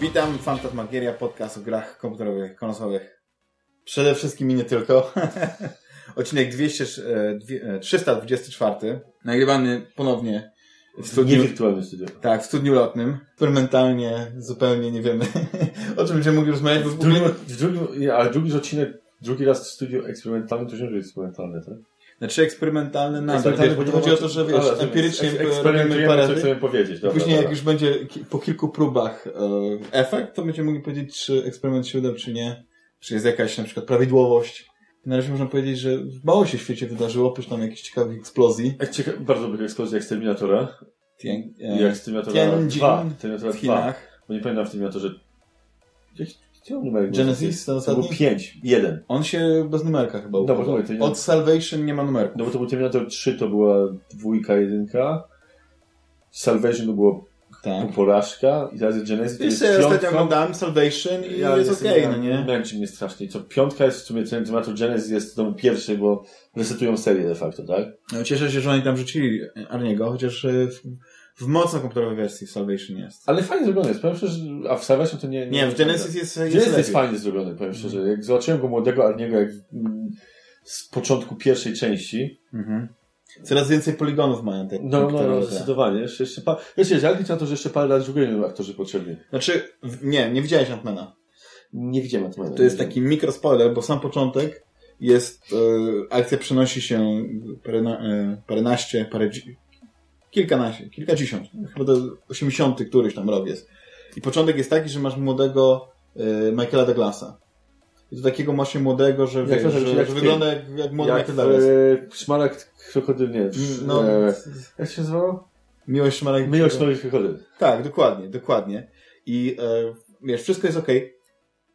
Witam, Fantasmagieria, podcast o grach komputerowych, konsolowych. Przede wszystkim i nie tylko. Odcinek 200, e, dwie- e, 324. Nagrywany ponownie w studniu. Niewirtualne studio. Tak, w studniu lotnym. Eksperymentalnie, zupełnie nie wiemy o czym będziemy mogli rozmawiać, w W ogóle... w drugim, nie, ale drugi odcinek, drugi raz w studiu eksperymentalnym, to się jest eksperymentalne, tak? Znaczy eksperymentalny nadal, Eksperymentalny, wiesz, bo bo chodzi o to, że wiesz, empirycznie robimy parady. chcemy powiedzieć. Dobra, Później jak dobra. już będzie po kilku próbach e, efekt, to będziemy mogli powiedzieć, czy eksperyment się udał, czy nie. Czy jest jakaś na przykład prawidłowość. Na razie można powiedzieć, że mało się w świecie wydarzyło, oprócz tam jakichś ciekawych eksplozji. Jak cieka- bardzo dobry eksplozja Exterminatora. Tien, I jak Exterminatora Tianjin 2. Exterminatora w 2. Chinach. Bo nie pamiętam w Terminatorze. Gdzieś, gdzie on numerek był? Genesis, ten To był ostatni? 5, 1. On się bez numerka chyba Dobra, układał. mówię, to nie- Od Salvation nie ma numerku. No bo to był Terminator 3, to była dwójka, jedynka. Salvation to było Tak. porażka. I teraz jest Genesis. to jest co, ja ostatnio piątka. oglądałem Salvation i Ja jest okej, no nie? Męczy mnie strasznie. Co piątka jest w sumie ten Terminator Genesis jest to pierwszy, bo resetują serię de facto, tak? No, Cieszę się, że oni tam rzucili Arniego, chociaż e, w, w mocno komputerowej wersji Salvation jest. Ale fajnie zrobiony jest. Powiem szczerze, że- a w Salvation to nie... Nie, w Genesis jest, jest, Genesis jest lepiej. fajnie zrobiony, powiem szczerze. Jak zobaczyłem go młodego Arniego, jak mm, z początku pierwszej części, Mhm. Coraz więcej poligonów mają te no, no, no zdecydowanie. Jeszcze, jeszcze pa... Wiecie, ja liczę na to, że jeszcze parę lat drugiej aktorzy potrzebni. Znaczy, w- nie, nie widziałeś Antmana. Nie widziałem Atmana. To jest taki mikrospoiler, bo sam początek jest, e, akcja przenosi się paręna, e, paręnaście, parę, kilkanaście, kilkadziesiąt, chyba do 80 któryś tam rok jest. I początek jest taki, że masz młodego e, Michaela Douglasa. I to takiego się młodego, że, Jak wiesz, to, że, że- że, jak w wygląda jak, jak młody Jak Michael w, Douglas. e, Szmaragd Krokodyl, nie. W, No, e, jak się nazywało? miłość szmaragd. Miłość Szmaragd Krokodyl. Tak, dokładnie, dokładnie. I e, wiesz, wszystko jest okej.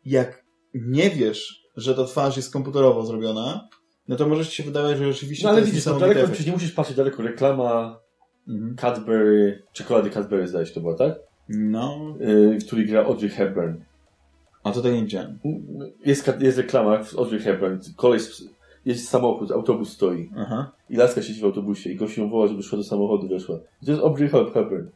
Jak nie wiesz, że ta twarz jest komputerowo zrobiona, no to może ci się wydawać, że rzeczywiście No ale to jest widzisz, no daleko, przecież nie musisz patrzeć daleko. Reklama Mhm. Cadbury, czekolady Cadbury zdaje się to była, tak? No, w której gra Audrey Hepburn. a tutaj nie widziałem. Jest, jest reklama z Audrey Hepburn. Koleś, jest samochód, autobus stoi. Aha. I laska siedzi w autobusie i gość ją woła, żeby szła do samochodu, weszła. To jest Audrey Hepburn.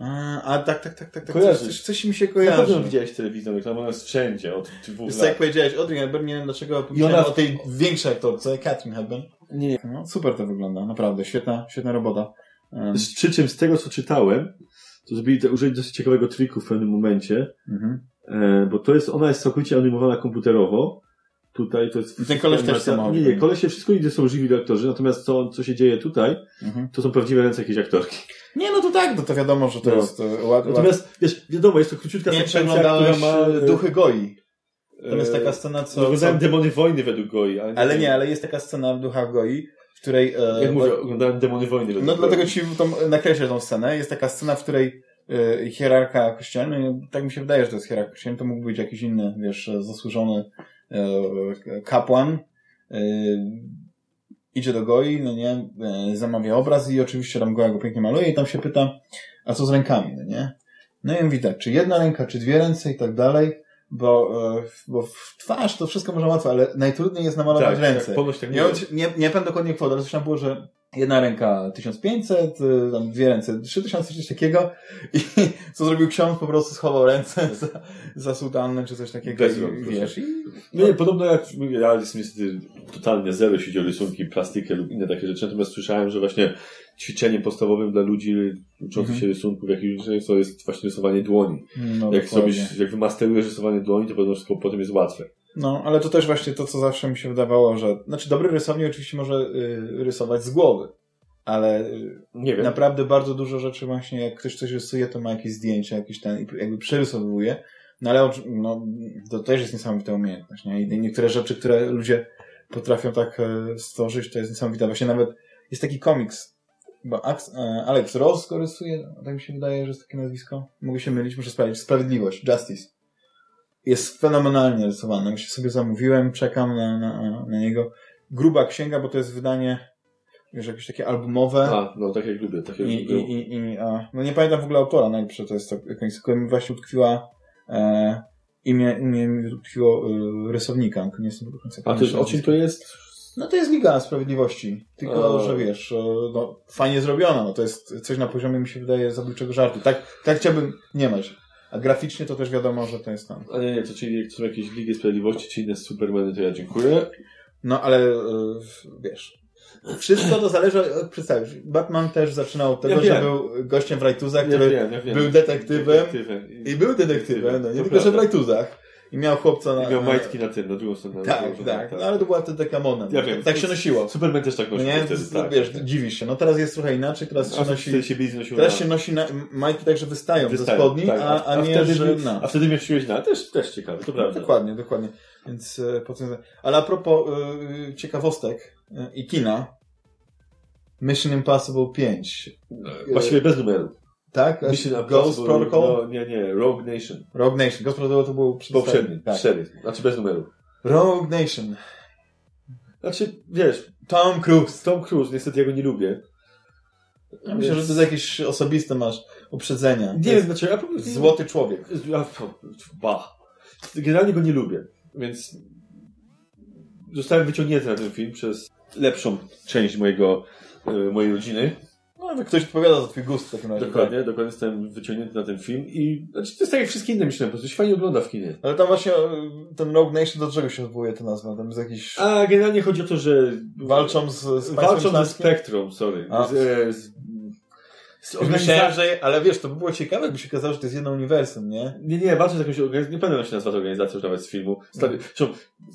A, a tak, tak, tak, tak. tak Kojarzysz? Coś, coś mi się Na pewno kojarzy. widziałeś telewizję, reklama ona jest wszędzie, od dwóch Wiesz co, jak lat. powiedziałeś, Audrey Hepburn, nie wiem dlaczego I pomyślałem ona- o tej większej aktorce, Catherine Hepburn. Nie, nie. No, super to wygląda, naprawdę, świetna, świetna robota. Z- Przy czym z tego, co czytałem, to zrobili użyli dosyć ciekawego triku w pewnym momencie, mhm. E, bo to jest, ona jest całkowicie animowana komputerowo. Tutaj to jest... I ten koleś też samochodzi. Nie, nie, kolesie wszystko idzie są żywi aktorzy, natomiast co, co się dzieje tutaj, Mhm. to są prawdziwe ręce jakiejś aktorki. Nie, no to tak, no to wiadomo, że to No. jest e, ład, ład, Natomiast, wiesz, wiadomo, jest to króciutka Nie przeglądałeś ma... e, Duchy Goi. Tam jest e, taka scena, co... No, co Demony Wojny według Goi, ale ale nie, ale jest taka scena w Duchach Goi, w której... e, Jak bo- mówię, oglądałem Demony Wojny No dlatego ci tą, nakreślę tą scenę. Jest taka scena, w której e, hierarcha kościelny, no, tak mi się wydaje, że to jest hierarcha kościelny, to mógł być jakiś inny, wiesz, zasłużony e, kapłan, e, idzie do Goi, no nie, e, zamawia obraz i oczywiście tam Goja go pięknie maluje i tam się pyta, a co z rękami, no nie? No i mówi tak, czy jedna ręka, czy dwie ręce i tak dalej, bo, e, bo w twarz to wszystko można łatwo, ale najtrudniej jest namalować tak, ręce. Tak, tak Nie, nie, nie, pamiętam dokładnie kwotę, ale coś tam było, że jedna ręka 1500, y, tam dwie ręce 3000, coś takiego. I co zrobił ksiądz, po prostu schował ręce za, za sutannę, czy coś takiego Bez i, wiesz, i No nie, podobno jak, ja jestem niestety totalnie zero, jeśli chodzi o rysunki, plastykę lub inne takie rzeczy, natomiast słyszałem, że właśnie ćwiczeniem podstawowym dla ludzi uczących Mhm. się rysunków, jakichś rzeczy, to jest właśnie rysowanie dłoni. no, jak dokładnie. zrobisz, jak wymasterujesz rysowanie dłoni, to pewno wszystko potem jest łatwe. No, ale to też właśnie to, co zawsze mi się wydawało, że, znaczy dobry rysownik oczywiście może y, rysować z głowy, ale y, Nie wiem. naprawdę bardzo dużo rzeczy właśnie, jak ktoś coś rysuje, to ma jakieś zdjęcia, jakieś ten, i jakby przerysowuje. No ale no, to też jest niesamowita umiejętność, nie? I niektóre rzeczy, które ludzie potrafią tak e, stworzyć, to jest niesamowite. Właśnie nawet jest taki komiks, bo Ax, e, Alex Ross go rysuje, tak mi się wydaje, że jest takie nazwisko. Mogę się mylić, muszę sprawdzić. Sprawiedliwość, Justice. Jest fenomenalnie rysowany. Już sobie zamówiłem, czekam na, na, na niego. Gruba księga, bo to jest wydanie wiesz, jakieś takie albumowe. A, no tak jak lubię, tak jak I, lubię. i, i a, no nie pamiętam w ogóle autora, najlepsze to jest to tylko mi właśnie utkwiła e, imię, imię mi utkwiło e, rysownika, nie jestem do końca A czy o czym to jest? No to jest Liga Sprawiedliwości, tylko że wiesz, no fajnie zrobiona, no to jest coś na poziomie mi się wydaje zabójczego żartu. Tak, tak chciałbym nie mać. A graficznie to też wiadomo, że to jest tam. A nie, nie, to czyli jak są jakieś Ligi Sprawiedliwości, czy inne Supermany, to ja dziękuję. No ale e, wiesz. Wszystko to zależy od przedstawisz. Batman też zaczynał od tego, Ja że był gościem w rajtuzach, Ja który wiem, ja wiem. był detektywem. Detektywem. I był detektywem, no nie tylko, że w rajtuzach. I miał chłopca na... I miał majtki na tym, na drugą stronę. Tak, Na tak. stronę, No ale to była wtedy Dekamona. Ja wiem. Tak się nosiło. Superman też tak No nosił nie, wtedy, tak. wiesz, dziwisz się. No teraz jest trochę inaczej, teraz się A nosi... się Teraz na- się nosi na, majki tak, że wystają, wystają, ze spodni, tak, a, a, nie, wtedy, że... No. A wtedy mieściłeś na, też, też ciekawe, to prawda. Dokładnie, dokładnie. Więc e, po tym... Ale a propos e, ciekawostek e, i kina, Mission Impossible 5, Właściwie bez numeru. Tak? Mission Ghost Protocol? No, nie, nie, Rogue Nation. Rogue Nation. Ghost Protocol to był Poprzedni, Tak. Znaczy bez numeru. Rogue Nation. Znaczy, wiesz, Tom Cruise. Tom Cruise, niestety ja go nie lubię. Ja myślę, że to jest jakieś osobiste masz uprzedzenia. Nie wiem, znaczy, ja po prostu... Złoty człowiek. Ja, to, ba. Generalnie go nie lubię, więc zostałem wyciągnięty na ten film przez lepszą część mojego, e, mojej rodziny. No, ktoś odpowiada za twój gust w takim razie. Dokładnie, dokładnie zostałem wyciągnięty na ten film i znaczy, to jest tak jak wszystkie inne myślałem, po prostu się fajnie ogląda w kinie. Ale tam właśnie e, ten Rogue Nation do czego się odwołuje ta nazwa? Tam jest jakiś... A generalnie chodzi o to, że Walczą z, z walczą ze? Spektrum, sorry. A. Z, e, z, z Myślałem, że... Ale wiesz, to by było ciekawe, jakby się okazało, że to jest jedno uniwersum, nie? Nie, nie, walczą z jakąś organizacją, nie pamiętam jak się nazywa ta organizacja już nawet z filmu. Stary, zresztą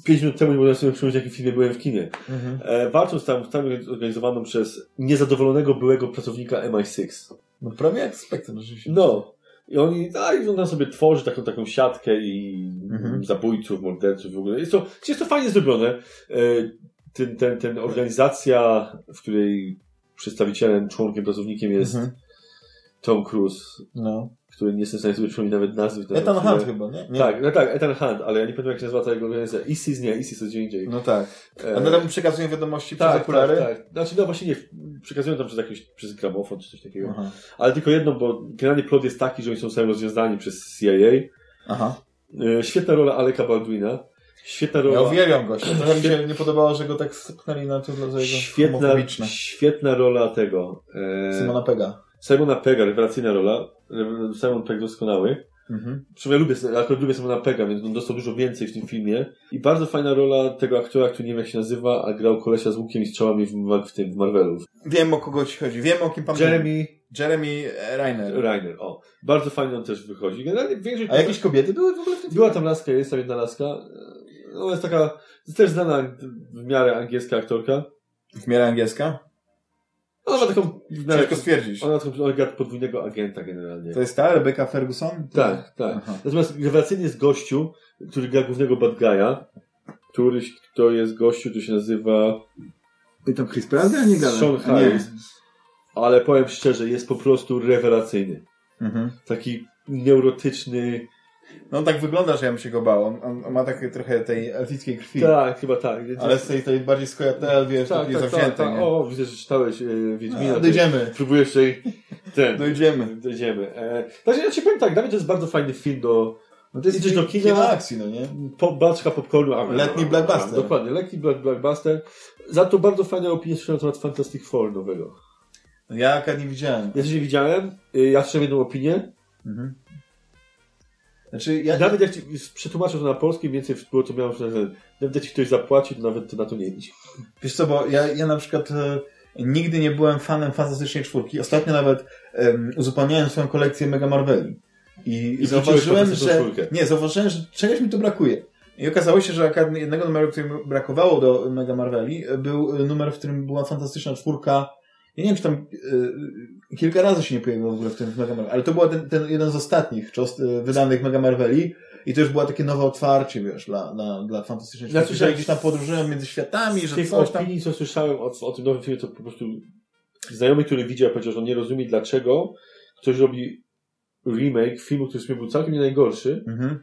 5 minut temu nie mogłem sobie przypomnieć, jakim filmie byłem w kinie. E, walczą z tam, organizowaną przez niezadowolonego byłego pracownika MI6. No prawie jak Spektrum, rzeczywiście. No. I oni, a i on tam sobie tworzy taką, taką siatkę i Mhm. zabójców, morderców w ogóle. Jest to, jest to fajnie zrobione. E, ten, ten, ten organizacja, w której przedstawicielem, członkiem, pracownikiem jest Mhm. Tom Cruise, No. który nie jestem w stanie sobie przypomnieć nawet nazwy. na Ethan chwilę. Hunt chyba, nie? nie? Tak, no tak, Ethan Hunt, ale ja nie pamiętam jak się nazywa ta jego organizacja. ISIS nie, ISIS to gdzie indziej. No tak. E, A my tam przekazują wiadomości przez tak, okulary? tak, tak. Znaczy, no właśnie nie, przekazują tam przez jakiś, przez gramofon czy coś takiego. Aha. Ale tylko jedno, bo generalnie plot jest taki, że oni są sami rozwiązani przez CIA. Aha. E, Świetna rola Aleka Baldwina. Świetna rola... Ja uwielbiam gościa. Trochę mi się nie podobało, że go tak spchnęli na to dla jego Świetna, świetna rola tego. E, Simona Pega. Simona Pega, rewelacyjna rola. Simon Pegg doskonały. Mhm. Przy ja lubię, akurat lubię Simona Pega, więc on dostał dużo więcej w tym filmie. I bardzo fajna rola tego aktora, który nie wiem jak się nazywa, a grał kolesia z łukiem i strzałami w, w, w tym, w Marvelu. Wiem o kogo ci chodzi. Wiem o kim pan Jeremy Jeremy Reiner. Rainer, o. Bardzo fajnie on też wychodzi. Generalnie większość... A jakieś kobiety były w ogóle w tym Była tam laska, jest tam jedna laska. No jest taka, jest też znana w miarę angielska aktorka. W miarę angielska? Ona ma taką Ciężko stwierdzić. ona ma taką gra podwójnego agenta generalnie. To jest ta Rebecca Ferguson? Tak, tak. Aha. Natomiast rewelacyjny jest gościu, który gra głównego bad guy'a, któryś, kto jest gościu, który się nazywa I tam Chris Pratt? Ja nie gadam. Sean A nie. Harris. ale powiem szczerze, jest po prostu rewelacyjny. Mhm. Taki neurotyczny. No on tak wygląda, że ja bym się go bał. On, on, ma takie trochę tej elfickiej krwi. Tak, chyba tak. Ale z tej, tej bardziej skojatel, wiesz, tak, takiej tak, tak, zawziętej, tak. O, widzę, że czytałeś e, Wiedźmina. No, dojdziemy. Próbujesz tutaj ten. Dojdziemy. Dojdziemy. E, także ja ci powiem tak, mnie to jest bardzo fajny film do No to jest Idziesz do kina? kino akcji, no nie? pop, baczka popcornu. a- Letni blockbuster. Dokładnie, letni black- blockbuster. Za to bardzo fajne opinie słyszałem na temat Fantastic Four nowego. Ja akurat nie widziałem. Ja też nie widziałem, y, ja słyszałem jedną opinię. Mhm. Znaczy, ja, Nawet jak ci przetłumaczę to na polski, więcej było to miałem, że nawet jak ci ktoś zapłaci, to nawet to na to nie idź. Wiesz co, bo ja, ja na przykład e, nigdy nie byłem fanem Fantastycznej Czwórki. Ostatnio nawet em, uzupełniałem swoją kolekcję Mega Marveli. I, I zauważyłem, że... Nie, zauważyłem, że czegoś mi tu brakuje. I okazało się, że jednego numeru, który brakowało do Mega Marveli, e, był e, numer, w którym była Fantastyczna Czwórka. Ja nie wiem, czy tam e, kilka razy się nie pojawiło w ogóle w tym w Mega Marveli, ale to był ten, ten jeden z ostatnich czos, e, wydanych Mega Marveli. I to już było takie nowe otwarcie, wiesz, dla, dla, dla Czwórki, że słyszałem- gdzieś tam podróżują między światami, że coś tam... opinii, co słyszałem o, o tym nowym filmie, to po prostu znajomy, który widział, powiedział, że on nie rozumie, dlaczego ktoś robi remake filmu, który w sumie był całkiem nie najgorszy Mhm.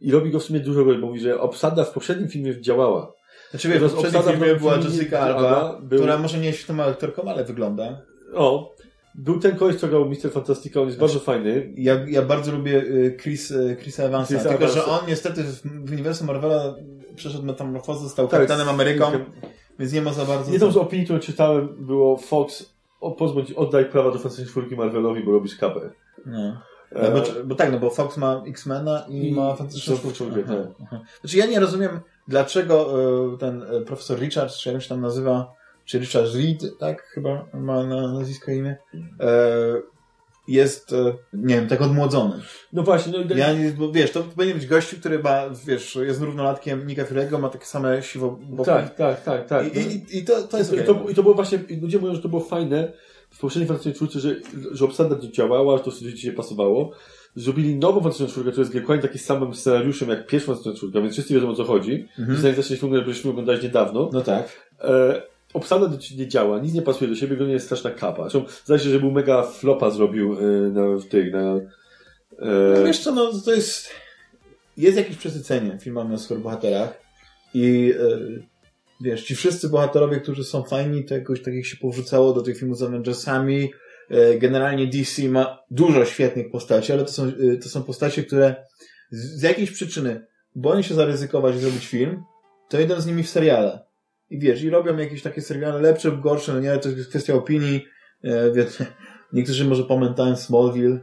i robi go w sumie dużo gorzej, bo mówi, że obsada w poprzednim filmie działała. Znaczy wiesz, nowym była Jessica Alba był- która może nie jest świetną aktorką, ale wygląda. O, był ten koleś, co grał Mr. Fantastica, on jest bardzo fajny. Ja, ja bardzo lubię y, Chris, y, Chrisa Evansa, Chrisa tylko że on niestety w, uniwersum Marvela przeszedł metamorfozę, stał Tak, kapitanem Ameryką, z- więc nie ma za bardzo... Jedną z opinii, którą czytałem, było Fox, o, pozbądź, oddaj prawa do Fantastycznej Czwórki Marvelowi, bo robisz kapę. No. E, bo, bo, tak, no bo Fox ma X-Mena i, i ma Fantastyczną Czwórkę. Tak. Znaczy ja nie rozumiem, dlaczego e, ten e, profesor Richard, czy jak się tam nazywa, czy Richard Reed, tak chyba ma na nazwisko imię, jest, nie wiem, tak odmłodzony. No właśnie. No, ja, bo wiesz, to powinien być gościu, który ma, wiesz, jest równolatkiem Nika Fury'ego, ma takie same siwo. Tak, tak, tak, tak. I, i, i to, to jest I, okay. to, I to było właśnie, ludzie mówią, że to było fajne w poprzedniej Fantastycznej Czwórce, że, że obsada działała, że to sobie się pasowało. Zrobili nową Fantastyczną Czwórkę, która jest dokładnie takim samym scenariuszem jak pierwsza Fantastyczna Czwórka, więc wszyscy wiedzą o co chodzi. Mhm. Zanim zaczęliśmy oglądać, byliśmy oglądać niedawno. No tak. E, obsada nie działa, nic nie pasuje do siebie, go nie jest straszna kapa. Zresztą zdaje się, że był mega flopa zrobił e, na, w tych, na... E... No wiesz co, no to jest... Jest jakieś przesycenie filmami o superbohaterach i e, wiesz, ci wszyscy bohaterowie, którzy są fajni, to jakoś tak jak się powrzucało do tych filmów z Avengersami. E, generalnie DC ma dużo świetnych postaci, ale to są, e, to są postacie, które z, z jakiejś przyczyny boją się zaryzykować i zrobić film, to idą z nimi w seriale. I wiesz, i robią jakieś takie seriale lepsze lub gorsze, no nie, to jest kwestia opinii. E, wiesz, niektórzy może pamiętają Smallville,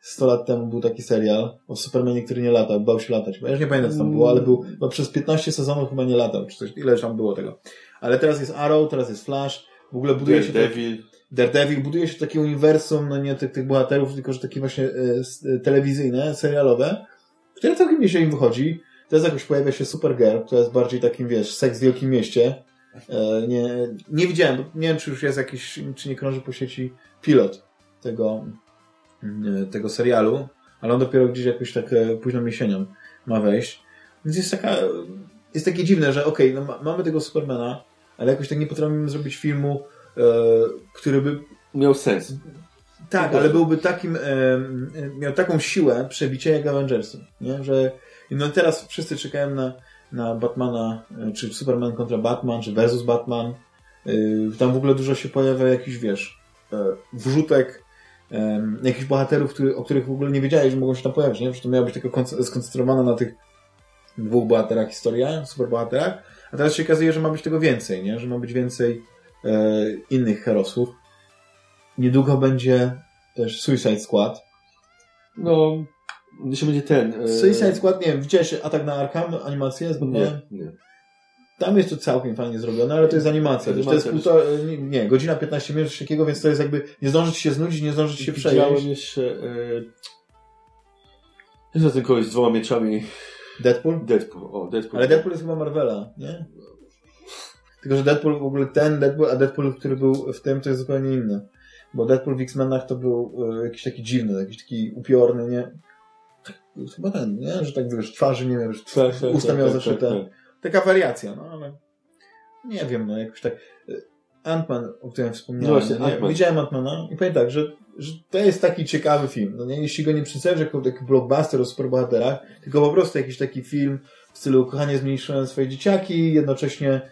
100 lat temu był taki serial o Supermanie, który nie latał, bał się latać. Ja już nie pamiętam, co tam było, ale był, bo przez 15 sezonów chyba nie latał, czy coś, ile tam było tego. Ale teraz jest Arrow, teraz jest Flash, w ogóle buduje się... Daredevil. Daredevil, buduje się takie uniwersum, no nie tych, tych bohaterów, tylko że takie właśnie e, telewizyjne, serialowe, które całkiem nieźle im wychodzi. Teraz jakoś pojawia się Supergirl, która jest bardziej takim, wiesz, seks w wielkim mieście. E, nie, nie widziałem, nie wiem, czy już jest jakiś, czy nie krąży po sieci pilot tego, E, tego serialu, ale on dopiero gdzieś jakoś tak e, późną jesienią ma wejść. Więc jest taka, jest takie dziwne, że okej, okay, no mamy tego Supermana, ale jakoś tak nie potrafimy zrobić filmu, e, który by... Miał sens. Tak, ale byłby takim, e, miał taką siłę przebicia jak Avengersy, nie? Że no teraz wszyscy czekają na, na Batmana, e, czy Superman kontra Batman, czy versus Batman. E, tam w ogóle dużo się pojawia jakiś, wiesz, wrzutek jakichś bohaterów, który, o których w ogóle nie wiedziałeś, że mogą się tam pojawić, nie? Że to miała być tylko skoncentrowana na tych dwóch bohaterach historia, superbohaterach, a teraz się okazuje, że ma być tego więcej, nie? Że ma być więcej e, innych herosów. Niedługo będzie też Suicide Squad. No, jeszcze będzie ten. E... Suicide Squad, nie wiem, widziałeś Atak na Arkham, animację? Nie, nie. Tam jest to całkiem fajnie zrobione, ale to jest animacja. animacja to jest półtora, nie, nie, godzina 15 minut, takiego, więc to jest jakby, nie zdążyć się znudzić, nie zdążyć się przejąć. Widziałem jeszcze, yy... jest ten koleś z dwoma mieczami. Deadpool? Deadpool, o, Deadpool. Ale Deadpool jest chyba Marvela, nie? Tylko, że Deadpool w ogóle ten Deadpool, a Deadpool, który był w tym, to jest zupełnie inny. Bo Deadpool w X-Menach to był y, jakiś taki dziwny, jakiś taki upiorny, nie? Tak, chyba ten, nie? Że tak wiesz, twarzy nie wiem, tak, tak, usta miał tak. Tak, tak. Taka wariacja, no ale nie wiem, no jakoś tak. Y, Ant-Man, o którym wspomniałem. No właśnie, Widziałem Ant-Mana i powiem tak, że, że to jest taki ciekawy film. No nie, jeśli go nie przedstawisz jako taki blockbuster o superbohaterach, tylko po prostu jakiś taki film w stylu kochanie zmniejszyłem swoje dzieciaki, jednocześnie e,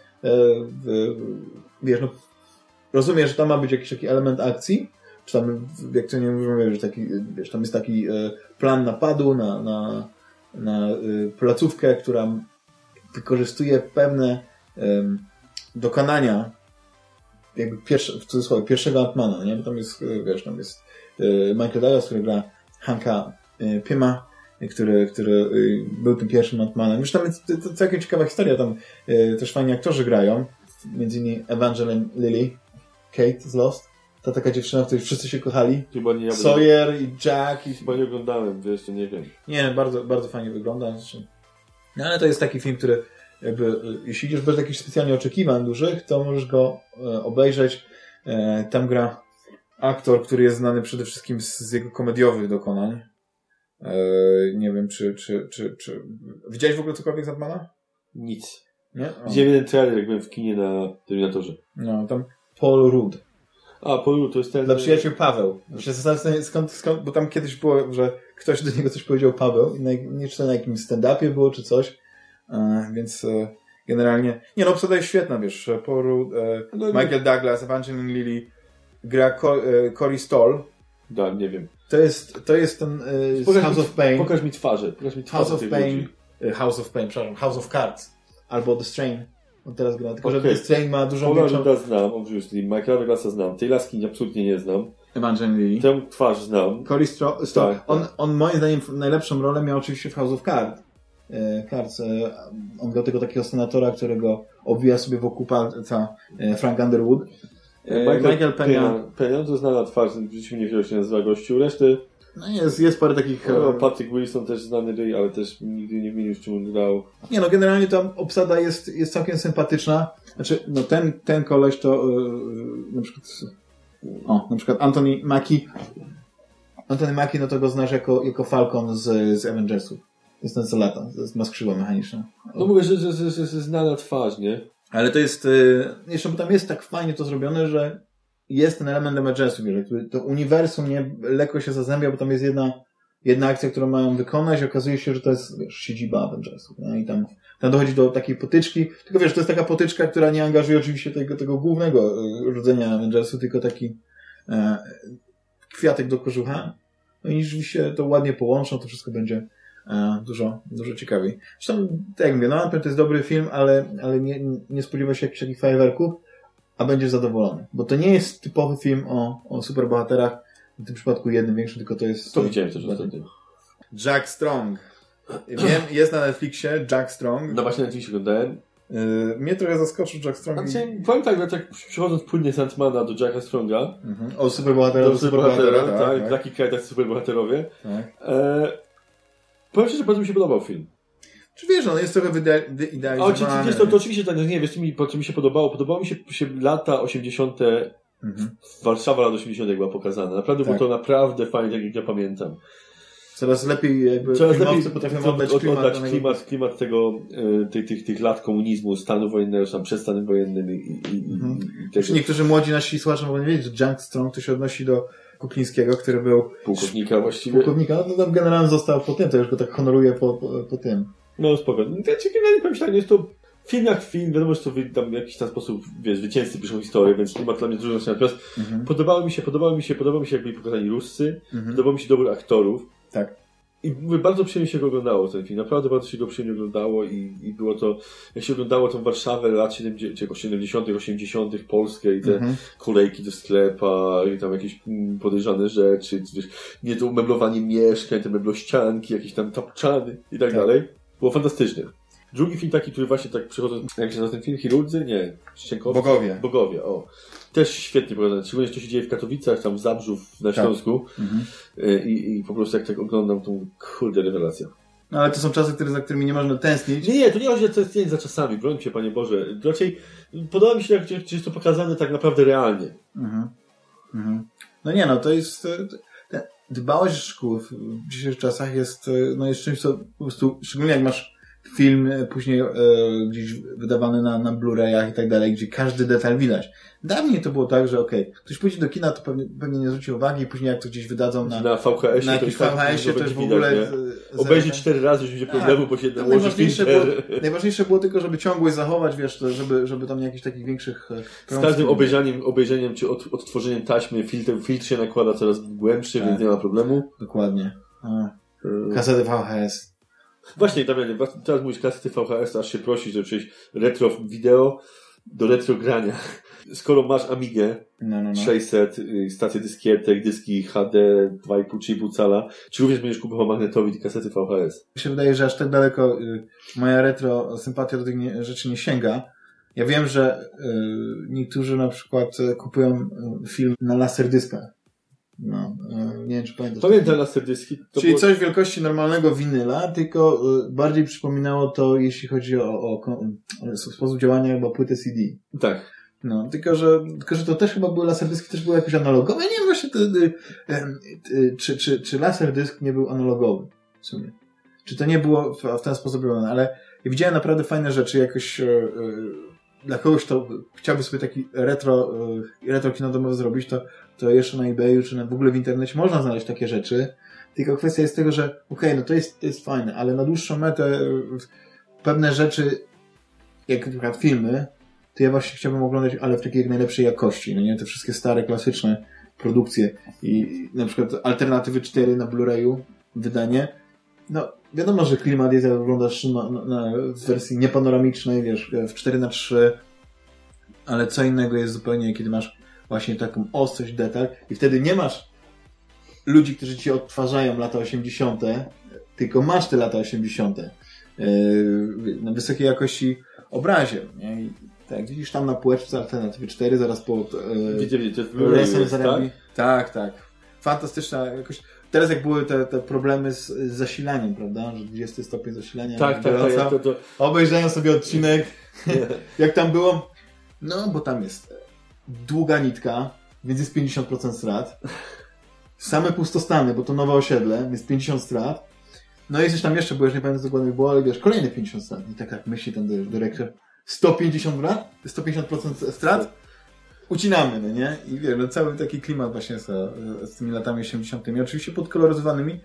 wiesz, no rozumiem, że tam ma być jakiś taki element akcji, czy tam, jak to nie mówimy, że taki, wiesz, tam jest taki e, plan napadu na, na, na e, placówkę, która wykorzystuje pewne dokonania jakby pierwsze, w cudzysłowie, pierwszego Antmana, nie? Bo tam jest, wiesz, tam jest e, Michael Douglas, który gra Hanka e, Pyma, który, który był tym pierwszym Antmanem. Już tam jest to, to całkiem ciekawa historia, tam też fajni aktorzy grają, między innymi Evangeline Lilly, Kate z Lost, ta taka dziewczyna, w której wszyscy się kochali. Chyba nie, ja Sawyer i Jack. I... Chyba nie oglądałem, wiesz, to nie wiem. Nie, bardzo, bardzo fajnie wygląda. No ale to jest taki film, który jakby, jeśli idziesz bez jakichś specjalnie oczekiwań dużych, to możesz go e, obejrzeć. E, tam gra aktor, który jest znany przede wszystkim z, z jego komediowych dokonań. E, nie wiem, czy, czy, czy, czy... Widziałeś w ogóle cokolwiek z Batmana? Nic. Nie? Widziałem jeden trailer, jak byłem w kinie na Terminatorze. No, tam Paul Rudd. A, Paul Rudd, to jest ten... Dla przyjaciół Paweł. Się zastanawiam skąd, skąd, bo tam kiedyś było, że ktoś do niego coś powiedział Paweł i na, nie czy to na jakimś stand-upie było, czy coś E, więc e, generalnie, nie no, obsada jest świetna, wiesz, Poru, e, no, Michael Douglas, Evangeline Lilly, gra Cory Stoll. Da, nie wiem. To jest, to jest ten pokaż House mi, of Pain. Pokaż mi twarze. Pokaż mi twarze House of Pain. House of Pain, przepraszam, House of Cards. Albo The Strain. On teraz gra, tylko okay. że The Strain ma dużo większą... znam, obviously. Michaela Douglasa znam. Tej laski absolutnie nie znam. Evangeline Lilly. Tę twarz znam. Cory Stro Stro Tak, on, on moim zdaniem najlepszą rolę miał oczywiście w House of Cards. E, Cards. E, on grał tego takiego senatora, którego obwija sobie wokół palca e, Frank Underwood. E, Michael, Michael Pena. Pena to znana twarz, w życiu nie wiedział, jak się nazywa gościu. Reszty, No jest, jest parę takich... no, e, Patrick Wilson też znany ryj, ale też nigdy nie wymienił, z czym on grał. Nie no, generalnie tam obsada jest, jest całkiem sympatyczna. Znaczy, no ten, ten koleś to yy, na przykład o, na przykład Anthony Mackie Anthony Mackie, no to go znasz jako, jako Falcon z, z Avengersów. Jest ten co lata, ma skrzydła mechaniczne. No mówię, że, że, że, że, że znana twarz, nie? Ale to jest, yy, jeszcze bo tam jest tak fajnie to zrobione, że jest ten element Emergency, jakby to uniwersum nie lekko się zazębia, bo tam jest jedna, jedna akcja, którą mają wykonać okazuje się, że to jest wiesz, siedziba Avengersów. Nie? I tam, tam dochodzi do takiej potyczki, tylko wiesz, to jest taka potyczka, która nie angażuje oczywiście tego, tego głównego y, rdzenia Avengersu, tylko taki e, kwiatek do kożucha. No i rzeczywiście to ładnie połączą, to wszystko będzie dużo, dużo ciekawiej. Zresztą, tak jak mówię, no na pewno to jest dobry film, ale, ale nie, nie spodziewa się jakichś takich fajerwerków, a będziesz zadowolony. Bo to nie jest typowy film o, o superbohaterach, w tym przypadku jednym większym, tylko to jest... To widziałem też ostatnio. Jack Strong. Wiem, jest na Netflixie Jack Strong. No właśnie na Netflixie oglądałem. Yy, mnie trochę zaskoczył Jack Strong. Znaczy, powiem tak, że tak przychodząc płynnie z Antmana do Jacka Stronga, Mhm. O superbohatera do do superbohatera, superbohatera, tak, tak, tak. Lucky Cat, tacy superbohaterowie. tak. E, powiem szczerze, bardzo mi się podobał film. Czy wiesz, on jest trochę wyidealizowany. oczywiście, wiesz, to, to oczywiście tak, nie, wiesz, co mi, co mi się podobało? Podobało mi się, się lata 80. Mhm. Warszawa lat 80. była pokazana. Naprawdę Tak. było to naprawdę fajnie, tak jak ja pamiętam. Coraz lepiej jakby Coraz lepiej potrafią oddać od- klimat. oddać klimat, klimat tego, e, tych, tych, tych lat komunizmu, stanu wojennego, czy tam przed stanem wojennym i, i, Mhm. i niektórzy młodzi nasi słuchacze mogą nie wiedzieć, że Jack Strong to się odnosi do Kuklińskiego, który był pułkownika właściwie. pułkownika, no tam generalnie został po tym, to już go tak honoruje po, po, po tym. No spoko. Wiecie, generalnie powiem ci tak, jest to film jak film, wiadomo, że to tam w jakiś tam sposób, wiesz, zwycięzcy piszą historię, więc nie ma dla mnie dużo znaczenia. Natomiast Mhm. podobało mi się, podobało mi się, podobało mi się, jak byli pokazani Ruscy, Mhm. podobało mi się dobór aktorów. Tak. I bardzo przyjemnie się go oglądało ten film, naprawdę bardzo się go przyjemnie oglądało i, i było to, jak się oglądało tą Warszawę lat 70., 70., 80., Polskę i te Mhm. kolejki do sklepa i tam jakieś mm, podejrzane rzeczy, wiesz, nie to umeblowanie mieszkań, te meblościanki, jakieś tam tapczany i tak, Tak. dalej. Było fantastycznie. Drugi film taki, który właśnie tak przychodząc, jak się nazywa ten film? Chirurdzy? Nie. Szczękowcy? Bogowie. Bogowie, o. Też świetnie pokazane. Szczególnie to się dzieje w Katowicach, tam w Zabrzu, na Tak. Śląsku. Mhm. Y, I, I po prostu jak tak oglądam tą kurde rewelacja. No ale to są czasy, które, za którymi nie można tęsknić. Nie, nie, to nie chodzi o tęsknienie za czasami, broń się Panie Boże. Raczej podoba mi się, jak jak jest to pokazane tak naprawdę realnie. Mhm. Mhm. No nie no, to jest... e, Dbałość szkół w dzisiejszych czasach jest, e, no jest czymś, co po prostu, szczególnie jak masz film e, później e, gdzieś wydawany na, na Blu-rayach i tak dalej, gdzie każdy detal widać. Dawniej to było tak, że okej, ktoś pójdzie do kina, to pewnie, pewnie nie zwróci uwagi i później jak to gdzieś wydadzą na, Na VHS-ie na to jakimś tak VHS-ie dużo też w ogóle... nie? Obejrzeć cztery razy, już będzie Tak. problemu, bo się To najważniejsze, było, najważniejsze było tylko, żeby ciągłość zachować, wiesz, to żeby, żeby tam jakichś takich większych... e, Z każdym nie obejrzeniem, czy od, odtworzeniem taśmy filtr, filtr się nakłada coraz głębszy, Tak. więc nie ma problemu. Dokładnie. A, Y, kasety VHS. Właśnie, Damianie, teraz mówisz kasety VHS, to aż się prosi, żeby przejść retro wideo do retro grania. Skoro masz Amigę No, no, no. 600, y, stację dyskietek, dyski HD 2,5-3,5 cala, czy również będziesz kupował magnetowid i kasety VHS? Mi się wydaje, że aż tak daleko y, moja retro sympatia do tych nie, rzeczy nie sięga. Ja wiem, że y, niektórzy na przykład y, kupują film na laserdyskach. No, nie wiem, czy pamiętasz. Pamiętam laserdyski. To Czyli było... coś wielkości normalnego winyla, tylko bardziej przypominało to, jeśli chodzi o, o, o sposób działania chyba płyty CD. Tak. No, tylko że, tylko że to też chyba były laserdyski, też były jakieś analogowe. Nie wiem właśnie, to, y, y, y, czy, czy, czy laserdysk nie był analogowy w sumie. Czy to nie było w, w ten sposób robione, ale widziałem naprawdę fajne rzeczy, jakoś y, y, dla kogoś, kto chciałby sobie taki retro, y, retro kino domowe zrobić, to, to jeszcze na eBayu, czy na, w ogóle w internecie można znaleźć takie rzeczy. Tylko kwestia jest tego, że okej, no to jest, to jest fajne, ale na dłuższą metę pewne rzeczy, jak na przykład filmy, to ja właśnie chciałbym oglądać, ale w takiej jak najlepszej jakości, no nie? Te wszystkie stare, klasyczne produkcje i na przykład Alternatywy 4 na Blu-rayu, wydanie, no wiadomo, że klimat jest, jak oglądasz na, na, w wersji niepanoramicznej, wiesz, w 4 na 3 ale co innego jest zupełnie, kiedy masz właśnie taką ostrość, detal i wtedy nie masz ludzi, którzy ci odtwarzają lata 80., tylko masz te lata 80. Yy, na wysokiej jakości obrazie. Nie? Tak, widzisz tam na półeczce Alternatywy 4, zaraz po yy, Widzę, widzę, to jest tak? tak, tak. Fantastyczna jakoś. Teraz jak były te, te problemy z, z zasilaniem, prawda? Że 20 stopień zasilania. Tak, tak, tak. To, to... Obejrzałem sobie odcinek, jak tam było. No, bo tam jest długa nitka, więc jest 50% strat. Same pustostany, bo to nowe osiedle, jest 50 strat. No i coś tam jeszcze, bo już nie pamiętam dokładnie było, ale wiesz, kolejne 50 strat. I tak jak myśli ten dyrektor, 150 lat? 150% strat? Ucinamy, no nie? I wiesz, no cały taki klimat właśnie z, z tymi latami 80. Oczywiście podkoloryzowanymi,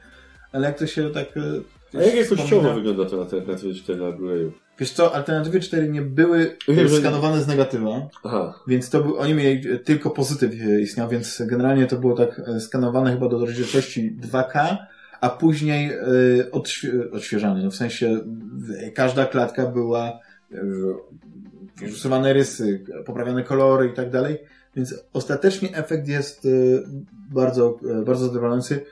ale jak to się tak... E, A jak jakościowo wygląda to na te na 4 na Blu-rayu? Wiesz co, Alternatywy 4 nie były Wiem, skanowane z negatywa, Aha. więc to był, oni mieli tylko pozytyw istniał, więc generalnie to było tak e, skanowane chyba do rozdzielczości 2K, a później y, odświe odświeżane. No w sensie każda klatka była rysowane rysy, poprawiane kolory i tak dalej. Więc ostatecznie efekt jest y, bardzo, bardzo zadowalający.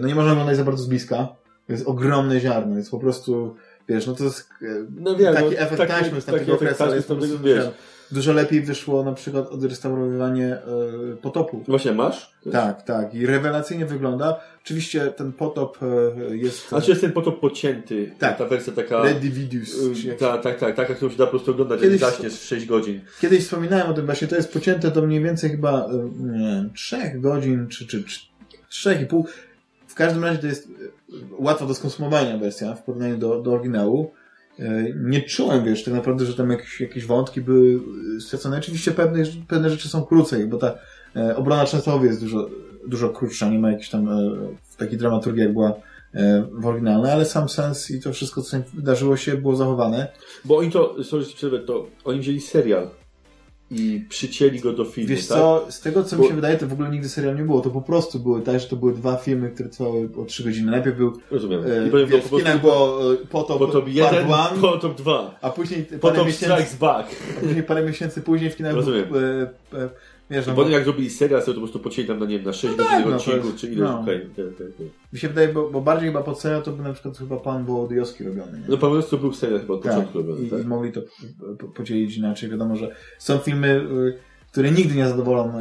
No nie można oglądać za bardzo z bliska. To jest ogromne ziarno. Jest po prostu, wiesz, no to jest no wiem, taki no, efekt taki, taśmy z tamtego okresu, ale jest po prostu, wiesz, Dużo lepiej wyszło na przykład odrestaurowywanie y, potopu. Właśnie masz? Tak, tak. I rewelacyjnie wygląda. Oczywiście ten potop y, jest... A czy jest ten potop pocięty? Tak. Ta wersja taka... Red Dividius. Y, tak, tak, tak. Taka, którą się da po prostu oglądać, Kiedyś, jak zaśniesz 6 godzin. Kiedyś wspominałem o tym właśnie. To jest pocięte do mniej więcej chyba nie, 3 godzin, czy, czy, czy 3,5. W każdym razie to jest łatwa do skonsumowania wersja w porównaniu do, do oryginału. E, nie czułem, wiesz, tak naprawdę, że tam jakieś, jakieś wątki były stracone. Oczywiście pewne, pewne rzeczy są krócej, bo ta e, obrona częstochowa jest dużo, dużo krótsza, nie ma jakiejś tam e, takiej dramaturgii, jak była w oryginalnej, ale sam sens i to wszystko, co wydarzyło się, było zachowane. Bo oni to, sorry, to oni wzięli serial i przycięli go do filmu. Wiesz tak? co, z tego co Bo... mi się wydaje, to w ogóle nigdy serial nie było. To po prostu były tak, że to były dwa filmy, które trwały o trzy godziny. Najpierw był. Rozumiem. E, I wiesz, w kinach było e, Potop, potop 1, Potop 2. A później Potop Strikes Back. A później parę miesięcy później w kinach Rozumiem. był. E, e, Wiesz, no, bo jak zrobili serial, to po prostu pocięli tam na, nie wiem, na 6 no godzin tak, no, odcinku, czy ile, no. okay, okay, Mi się wydaje, bo, bo, bardziej chyba pod serial to by na przykład chyba Pan Wołodyjowski robiony. Nie? No po prostu był serial chyba od tak, początku robiony, i, tak? I mogli to podzielić inaczej. Wiadomo, że są filmy, y, które nigdy nie zadowolą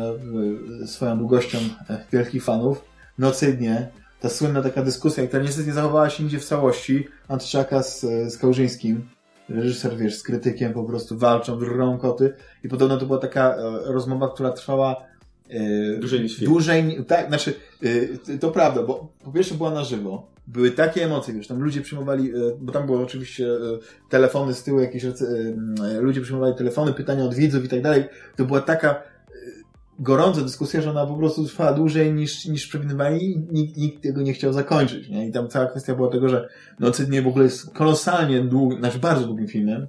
y, swoją długością e, wielkich fanów. Nocy i dnie. Ta słynna taka dyskusja, która niestety nie zachowała się nigdzie w całości. Antrzaka z, z Kałużyńskim reżyser, wiesz, z krytykiem po prostu walczą, drżą koty. I podobno to była taka e, rozmowa, która trwała e, dłużej niż film. Dłużej, tak, znaczy, e, to prawda, bo po pierwsze była na żywo, były takie emocje, wiesz, tam ludzie przyjmowali, bo tam było oczywiście telefony z tyłu, jakieś ludzie przyjmowali telefony, pytania od widzów i tak dalej, to była taka gorąca dyskusja, że ona po prostu trwała dłużej niż, niż przewidywali i nikt, nikt tego nie chciał zakończyć. Nie? I tam cała kwestia była tego, że Nocy Dnie w ogóle jest kolosalnie długi, znaczy bardzo długim filmem.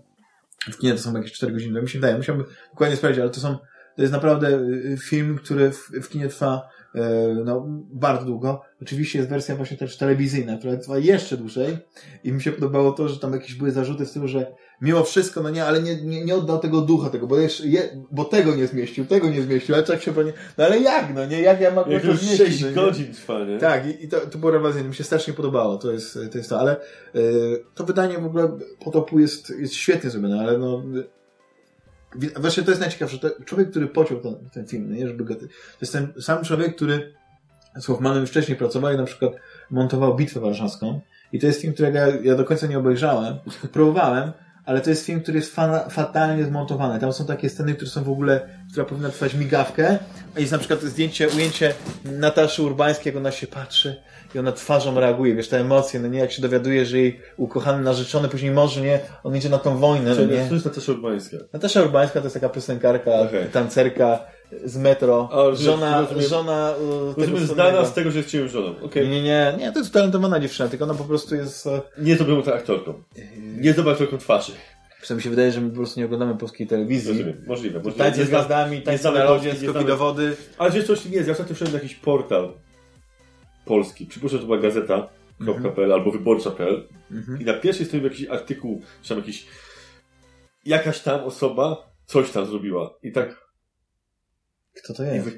W kinie to są jakieś 4 godziny, to mi się wydaje. Musiałbym dokładnie sprawdzić, ale to są, to jest naprawdę y, film, który w, w kinie trwa e, no, bardzo długo. Oczywiście jest wersja właśnie też telewizyjna, która trwa jeszcze dłużej i mi się podobało to, że tam jakieś były zarzuty w tym, że mimo wszystko, no nie, ale nie, nie, nie oddał tego ducha tego, bo, jeszcze, je, bo tego nie zmieścił, tego nie zmieścił, ale tak się pewnie, no ale jak, no nie, jak ja mam jak to zmieścić? 6 no, godzin trwa, nie? Tak, i, i to, to było rewelacyjne, mi się strasznie podobało, to jest to, jest to ale y, to wydanie w ogóle potopu jest, jest świetnie zrobione, ale no, właśnie to jest najciekawsze, to człowiek, który pociął ten, ten film, nie, żeby go, to jest ten sam człowiek, który z Hoffmanem już wcześniej pracował i na przykład montował Bitwę Warszawską i to jest film, którego ja, ja do końca nie obejrzałem, próbowałem, ale to jest film, który jest fatalnie zmontowany. Tam są takie sceny, które są w ogóle, która powinna trwać migawkę. A jest na przykład zdjęcie, ujęcie Nataszy Urbańskiej, jak ona się patrzy i ona twarzą reaguje, wiesz, te emocje, no nie, jak się dowiaduje, że jej ukochany narzeczony później może, nie, on idzie na tą wojnę, no nie. To jest Natasza Urbańska. Natasza Urbańska to jest taka piosenkarka, okay. tancerka z metro. O, żona, rozumiem, żona... Rozumiem, znana z tego, że jest czyjąś żoną. Okay. Nie, nie, nie, to jest talentowana dziewczyna, tylko ona po prostu jest... E, nie to był aktorką. Nie zobacz aktorką twarzy. Przynajmniej mi się wydaje, że my po prostu nie oglądamy polskiej telewizji. Rozumiem, możliwe. możliwe. Tańce z gwiazdami, tańce na lodzie, skoki do wody. Ale wiesz coś jest, ja ostatnio wszedłem na jakiś portal polski. Przypuszczam, że to była gazeta.pl mhm. albo wyborcza.pl mhm. i na pierwszej stronie jakiś artykuł, czy tam jakiś jakaś tam osoba coś tam zrobiła. I tak Kto to jest?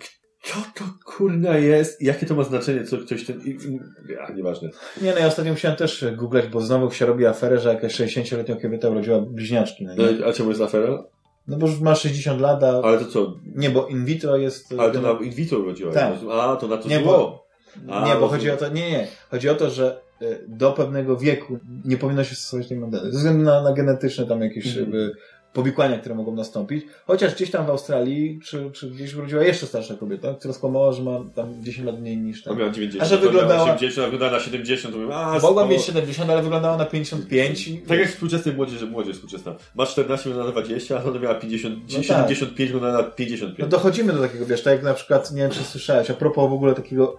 Co to kurna jest? Jakie to ma znaczenie, co ktoś ten... I, i, a, nieważne. Nie no, ja ostatnio musiałem też googlać, bo znowu się robi aferę, że jakaś 60-letnia kobieta urodziła bliźniaczki. No, no, a czemu jest afera? No bo już ma 60 lat, a... Ale to co? Nie, bo in vitro jest... Ale to na in vitro urodziła. Tak. A, to na to nie, zło. Bo, a, nie, bo chodzi o to... Nie, nie. Chodzi o to, że y, do pewnego wieku nie powinno się stosować tej modely. Ze względu na, na genetyczne tam jakieś Mhm. Powikłania, które mogą nastąpić. Chociaż gdzieś tam w Australii, czy, czy gdzieś urodziła jeszcze starsza kobieta, która skłamała, że ma tam 10 lat mniej niż tam. miała 90. A że wyglądała- 80, a wyglądała na 70, to mówię, a, Mogła mieć 70, ale wyglądała na 55. I... Tak jak współczesnej młodzieży, młodzież współczesna. Ma 14, wygląda na 20, a ona miała 50, No tak. 75, wygląda na 55. No dochodzimy do takiego, wiesz, tak jak na przykład, nie wiem czy słyszałeś, a propos w ogóle takiego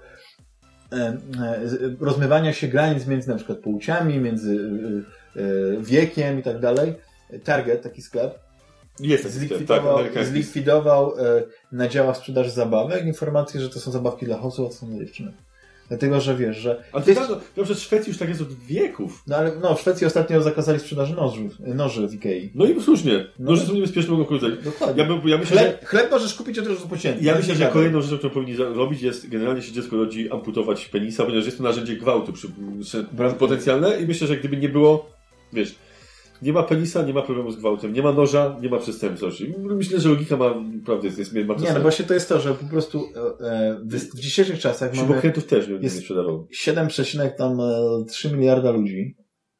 e, e, rozmywania się granic między na przykład płciami, między e, wiekiem i tak dalej. Target, taki sklep, Jest taki sklep, tak, zlikwidował, zlikwidował e, na działach sprzedaży zabawek informację, że to są zabawki dla chłopców, a to są dla dziewczynek. Dlatego, że wiesz, że... Ale to dawno, no przecież w Szwecji już tak jest od wieków. No ale no, w Szwecji ostatnio zakazali sprzedaży nożów, noży w Ikei. No i słusznie. No. Noże są niebezpieczne, mogą korzystać. Dokładnie. Ja, bym, ja myślę, że, Chleb, chleb możesz kupić od razu pocięty. ja myślę, jest że kolejną rzeczą, którą powinni zrobić jest generalnie się dziecko rodzi amputować penisa, ponieważ jest to narzędzie gwałtu przy, potencjalne i myślę, że gdyby nie było, wiesz, nie ma penisa, nie ma problemu z gwałtem, nie ma noża, nie ma przestępstwości. Myślę, że logika ma, naprawdę jest, jest ma to Nie, no właśnie to jest to, że po prostu e, e, w, w dzisiejszych czasach mamy Śrubokrętów też nie, sprzedawał. 7,3 miliarda ludzi.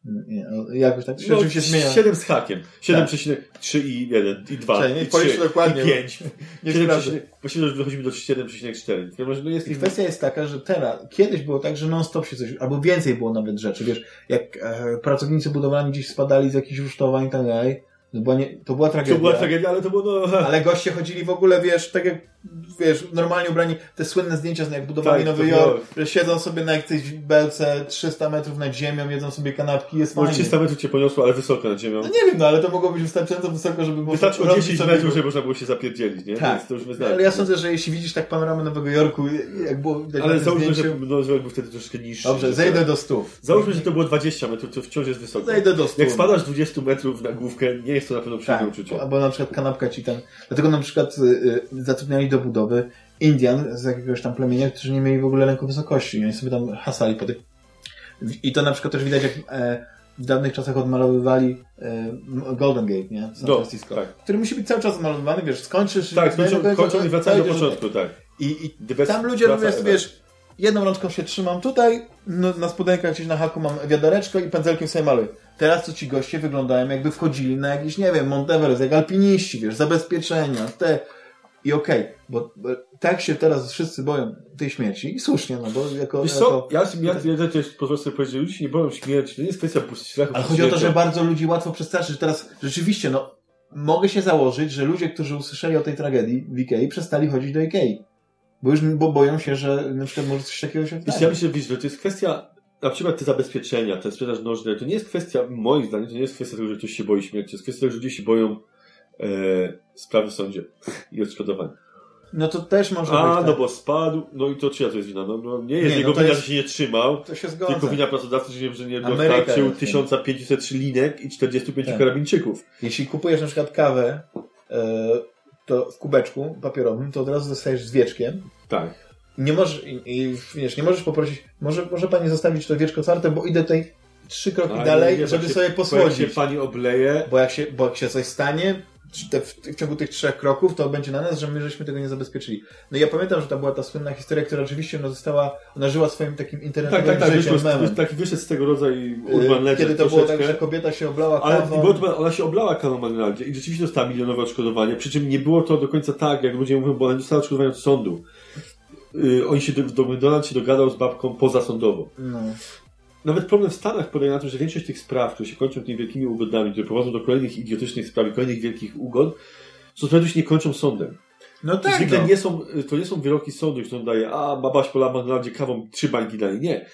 Nie, no, jakoś tak, się No, oczywiście zmienia. 7 z hakiem. 7,3 i 1, i 2, Czekaj, nie i policz 3, dokładnie, i 5. Nie 7, sprawdzę. Właściwie już dochodzimy do 7,4. No jest I kwestia jest taka, że teraz, kiedyś było tak, że non-stop się coś, albo więcej było nawet rzeczy, wiesz, jak e, pracownicy budowlani gdzieś spadali z jakichś rusztowań i tak dalej, to była, nie, to była tragedia. To była tragedia, ale to było no... Ale goście chodzili w ogóle, wiesz, tak jak, wiesz, normalnie ubrani, te słynne zdjęcia, jak budowali Tak, Nowy Jork, że siedzą sobie na jakiejś belce 300 metrów nad ziemią, jedzą sobie kanapki, jest Może fajnie. 300 metrów cię poniosło, ale wysoko nad ziemią. No nie wiem, no ale to mogło być wystarczająco wysoko, żeby można Wystarczy o robić 10 sobie- metrów, żeby można było się zapierdzielić, nie? Tak. Ale ja sądzę, że jeśli widzisz tak panoramę Nowego Jorku, jak było widać Ale załóżmy, że zdjęciu, Nowy Jork był wtedy troszkę niższy. Dobrze, że- zejdę do stów. Załóżmy, że to było 20 metrów, to wciąż jest wysoko. Zejdę do stów. Jak spadasz 20 metrów na główkę, nie jest to na pewno przyjemne Tak, uczucie. albo na przykład kanapka ci tam. Dlatego na przykład y, y, zatrudniali do budowy Indian z jakiegoś tam plemienia, którzy nie mieli w ogóle lęku wysokości. I oni sobie tam hasali po tych. I to na przykład też widać, jak e, w dawnych czasach odmalowywali e, Golden Gate, nie? San No, Francisco. tak. Który musi być cały czas odmalowywany, wiesz, skończysz. Tak, do jednego kończą, kończą i wracają do początku, tak. I, i tam ludzie prostu, ever. wiesz, jedną rączką się trzymam tutaj, no, na spodenkach gdzieś na haku mam wiadereczko i pędzelkiem sobie maluję. Teraz to ci goście wyglądają jakby wchodzili na jakiś, nie wiem, Monteverest, jak alpiniści, wiesz, zabezpieczenia, te... I okej, bo, bo tak się teraz wszyscy boją tej śmierci i słusznie, no bo jako... Wiesz jako co, ja, ja, ja, ja też pozwolę sobie powiedzieć, że ludzie się nie boją śmierci, to nie jest kwestia strachu ale chodzi o to, że bardzo ludzi łatwo przestraszyć. Teraz rzeczywiście, no, mogę się założyć, że ludzie, którzy usłyszeli o tej tragedii w Ikei, przestali chodzić do Ikei. Bo już bo boją się, że na przykład może coś takiego się wydarzyć. ja myślę, że to jest kwestia, na przykład te zabezpieczenia, ten sprzedaż nożny, to nie jest kwestia, moim zdaniem, to nie jest kwestia tego, że ktoś się boi śmierci, to jest kwestia że ludzie się boją sprawy w sądzie i odszkodowań. No to też może A, być tak. no bo spadł, no i to czyja to jest wina? No, no nie jest Nie, no jego to wina, jest- że się nie trzymał, To się zgodzę. tylko wina pracodawcy, że nie, dostarczył jest, nie? 1500 linek i 45 Tak. karabinczyków. Jeśli kupujesz na przykład kawę e, to w kubeczku papierowym, to od razu dostajesz z wieczkiem. Tak. Nie możesz, i, i, wiesz, nie możesz poprosić, może, może pani zostawić to wieczko otwarte, bo idę tutaj trzy kroki A, dalej, nie, żeby się- sobie Bo jak się posłodzić. pani obleje, Bo jak się, bo jak się coś stanie, te, w, w ciągu tych trzech kroków, to będzie na nas, że my żeśmy tego nie zabezpieczyli. No i ja pamiętam, że to była ta słynna historia, która oczywiście no, została, ona żyła swoim takim tak, internetowym tak, tak, życiem, wyszło, memem. z- taki wyszedł z tego rodzaju urban Y, legend Kiedy to było tak, troszeczkę. że kobieta się oblała Ale kawą. było to, ona się oblała McDonaldzie i rzeczywiście dostała milionowe odszkodowanie, przy czym nie było to do końca tak, jak ludzie mówią, bo ona nie dostała odszkodowania od sądu. Yy, oni się, do, do McDonald's się dogadał z babką pozasądowo. No. Nawet problem w Stanach polega na tym, że większość tych spraw, które się kończą tymi wielkimi ugodami, które prowadzą do kolejnych idiotycznych spraw i kolejnych wielkich ugod, są sprawy, które się nie kończą sądem. No tak, Zwykle no. nie są, to nie są wyroki sądu, które daje, a babaś polała na McDonaldzie kawą, trzy bańki daje. Nie.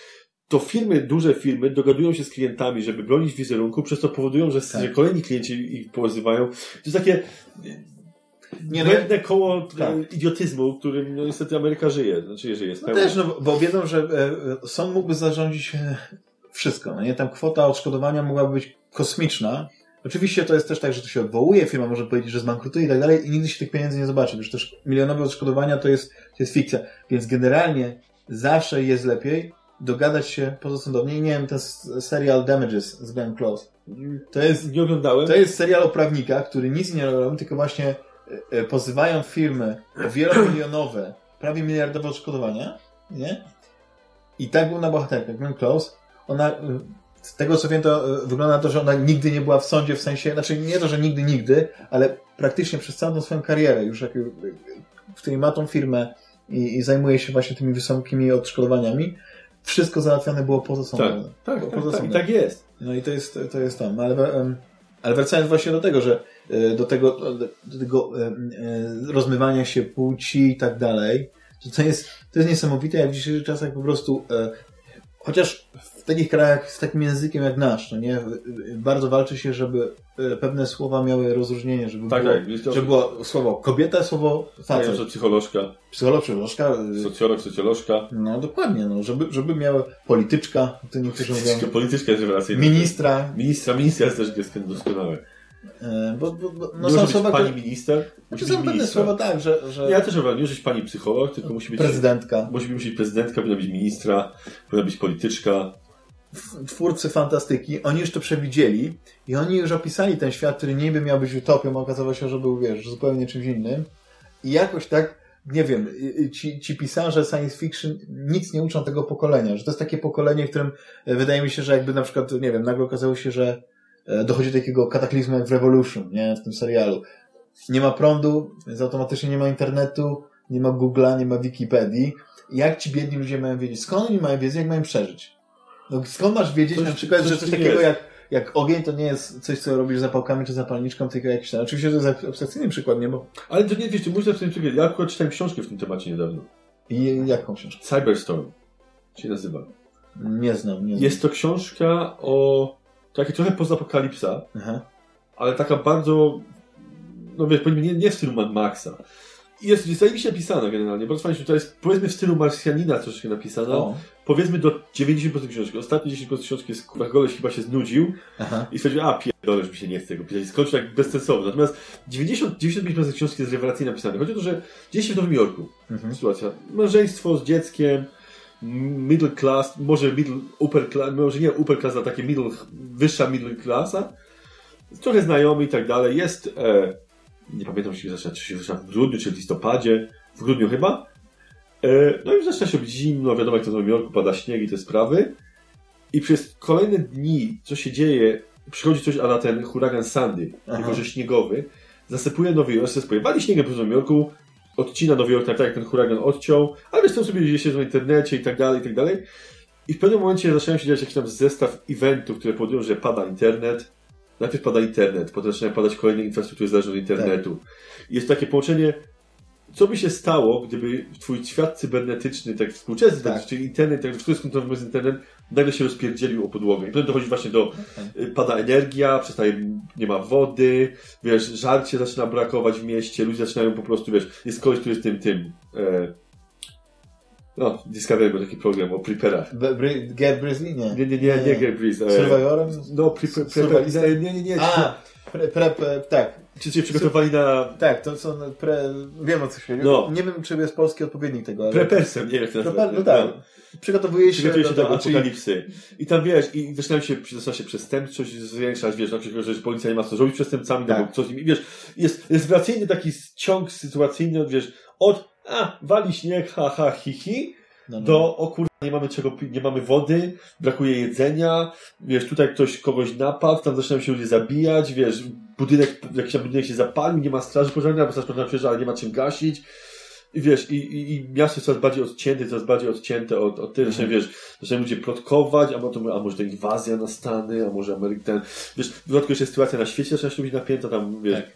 To firmy, duże firmy dogadują się z klientami, żeby bronić wizerunku, przez to powodują, że, Tak. że kolejni klienci ich pozywają. To jest takie Nie, no, błędne koło Tak. e, idiotyzmu, którym no, niestety Ameryka żyje. Znaczy, żyje No też, no, bo wiedzą, że e, sąd mógłby zarządzić e, wszystko. No nie, tam kwota odszkodowania mogłaby być kosmiczna, Oczywiście to jest też tak, że to się odwołuje, firma może powiedzieć, że zbankrutuje i tak dalej i nigdy się tych pieniędzy nie zobaczy, gdyż też milionowe odszkodowania to jest, to jest fikcja. Więc generalnie zawsze jest lepiej dogadać się pozasądownie. I nie wiem, ten serial Damages z Glenn Close. To jest, nie oglądałem. To jest serial o prawnikach, który nic nie robią, tylko właśnie e, e, pozywają firmy wielomilionowe, prawie miliardowe odszkodowania, nie? I tak był na bohaterkę. Glenn Close, ona e, z tego co wiem, to wygląda na to, że ona nigdy nie była w sądzie, w sensie, znaczy nie to, że nigdy, nigdy, ale praktycznie przez całą swoją karierę, już jak, w której ma tą firmę i, i zajmuje się właśnie tymi wysokimi odszkodowaniami, wszystko załatwiane było poza sądem. Tak, tak, poza tak, tak, tak jest. No i to jest, to jest tam. Ale, ale wracając właśnie do tego, że e, do tego, do tego e, rozmywania się płci i tak dalej, to, to, jest, to jest niesamowite, jak w dzisiejszych czasach po prostu e, chociaż w takich krajach z takim językiem jak nasz, no nie, bardzo walczy się, żeby e, pewne słowa miały rozróżnienie, żeby, tak, było, tak, żeby było słowo kobieta, słowo facet. Tak, psycholożka. Psycholog, psycholożka. E, Socjolog, socjolożka. No dokładnie, no, żeby, żeby miały polityczka, to niektórzy mówią. Polityczka jest rewelacyjna. Ministra. Ministra, ministra jest też doskonałe. E, bo, bo, bo, no może być pani minister, musi być ministra. słowa tak, że, że... Ja też uważam, nie musi być pani psycholog, tylko musi być... Prezydentka. Musi być prezydentka, powinna być ministra, powinna być polityczka. Twórcy fantastyki, oni już to przewidzieli i oni już opisali ten świat, który niby miał być utopią, a okazało się, że był, wiesz, zupełnie czymś innym. I jakoś tak, nie wiem, ci, ci pisarze science fiction nic nie uczą tego pokolenia, że to jest takie pokolenie, w którym e, wydaje mi się, że jakby na przykład, nie wiem, nagle okazało się, że dochodzi do takiego kataklizmu jak w Revolution, nie? W tym serialu. Nie ma prądu, więc automatycznie nie ma internetu, nie ma Google'a, nie ma Wikipedii. Jak ci biedni ludzie mają wiedzieć? Skąd oni mają wiedzieć, jak mają przeżyć? No, skąd masz wiedzieć coś, na przykład, coś, że coś takiego jak, jak ogień to nie jest coś, co robisz zapałkami czy zapalniczką, tylko jakiś tam. Oczywiście to jest abstrakcyjny przykład, nie? Bo... Ale to nie wiesz, ty musisz sobie przykład. Ja akurat czytałem książkę w tym temacie niedawno. I jaką książkę? Cyberstorm się nazywa. Nie znam, nie znam. Jest to książka o taki trochę pozapokalipsa, Aha. ale taka bardzo, no wiesz, nie, nie w stylu Mad Maxa. I jest, jest zajebiście napisana generalnie. Bardzo fajnie, to jest powiedzmy w stylu Marsjanina troszkę napisana. O. Powiedzmy do 90% książki. Ostatnie 10% książki jest kurwa goleś chyba się znudził Aha. i stwierdził, a pierdolę, że mi się nie chce tego pisać. Skończył tak bezsensownie. Natomiast 90, 95% książki jest rewelacyjnie napisane. Chodzi o to, że dzieje się w Nowym Jorku. Mhm. Sytuacja. Małżeństwo z dzieckiem, middle class, może middle, upper class, może nie upper class, a takie middle, wyższa middle classa. Trochę znajomy i tak dalej. Jest, e, nie pamiętam, czy się zaczyna, czy się zaczyna w grudniu, czy w listopadzie, w grudniu chyba. E, no i zaczyna się być zimno, wiadomo jak to w Nowym Jorku, pada śnieg i te sprawy. I przez kolejne dni, co się dzieje, przychodzi coś, a na ten huragan Sandy, tylko że śniegowy, zasypuje Nowy Jork, zasypuje, wali śniegiem po Nowym Jorku, odcina Nowy Jork, tak jak ten huragan odciął, ale wiesz, tam sobie gdzieś się w internecie i tak dalej, i tak dalej. I w pewnym momencie zaczynają się dziać jakiś tam zestaw eventów, które powodują, że pada internet. Najpierw pada internet, potem zaczynają padać kolejne infrastruktury zależne od internetu. Tak. Jest takie połączenie co by się stało, gdyby twój świat cybernetyczny, tak współczesny, tak. czyli internet, tak, wszystko jest skontrolowany przez internet, nagle się rozpierdzielił o podłogę. I potem dochodzi właśnie do, y, pada energia, przestaje, nie ma wody, wiesz, żarcie zaczyna brakować w mieście, ludzie zaczynają po prostu, wiesz, jest koleś, który jest tym, tym, e, no, Discovery był taki program o preperach. Get Breezy? Nie. Nie, nie, nie, nie, nie Get Breezy. Survivorem? No, prepper, nie, nie, nie. A, pre, pre, pre, tak. Czy się przygotowali na... Tak, to są pre... Wiem o co się no. Nie wiem, czy jest polski odpowiednik tego, ale... Prepersem, nie wiem jak to nazywa. No tak. No. Przygotowuje się, Przygotowuje się do, do apokalipsy. I tam wiesz, i zaczynają się, zaczyna się przestępczość zwiększać, wiesz, na przykład, że policja nie ma co zrobić przestępcami, tak. no bo co z nimi, wiesz, jest, jest wracyjny taki ciąg sytuacyjny, wiesz, od, a, wali śnieg, ha, ha, hi, hi, no, no. do, o kur... nie mamy czego, nie mamy wody, brakuje jedzenia, wiesz, tutaj ktoś kogoś napadł, tam zaczynają się ludzie zabijać, wiesz, budynek, jakiś budynek się zapalił, nie ma straży pożarnej, albo straż pożarna przyjeżdża, ale nie ma czym gasić. I wiesz, i, i, i miasto jest coraz bardziej odcięte, coraz bardziej odcięte od, od tego, mhm. wiesz, zaczynają ludzie plotkować, a, to, a może to inwazja na Stany, a może Ameryka, ten, wiesz, w dodatku jeszcze sytuacja na świecie zaczyna się być napięta, tam, wiesz, tak.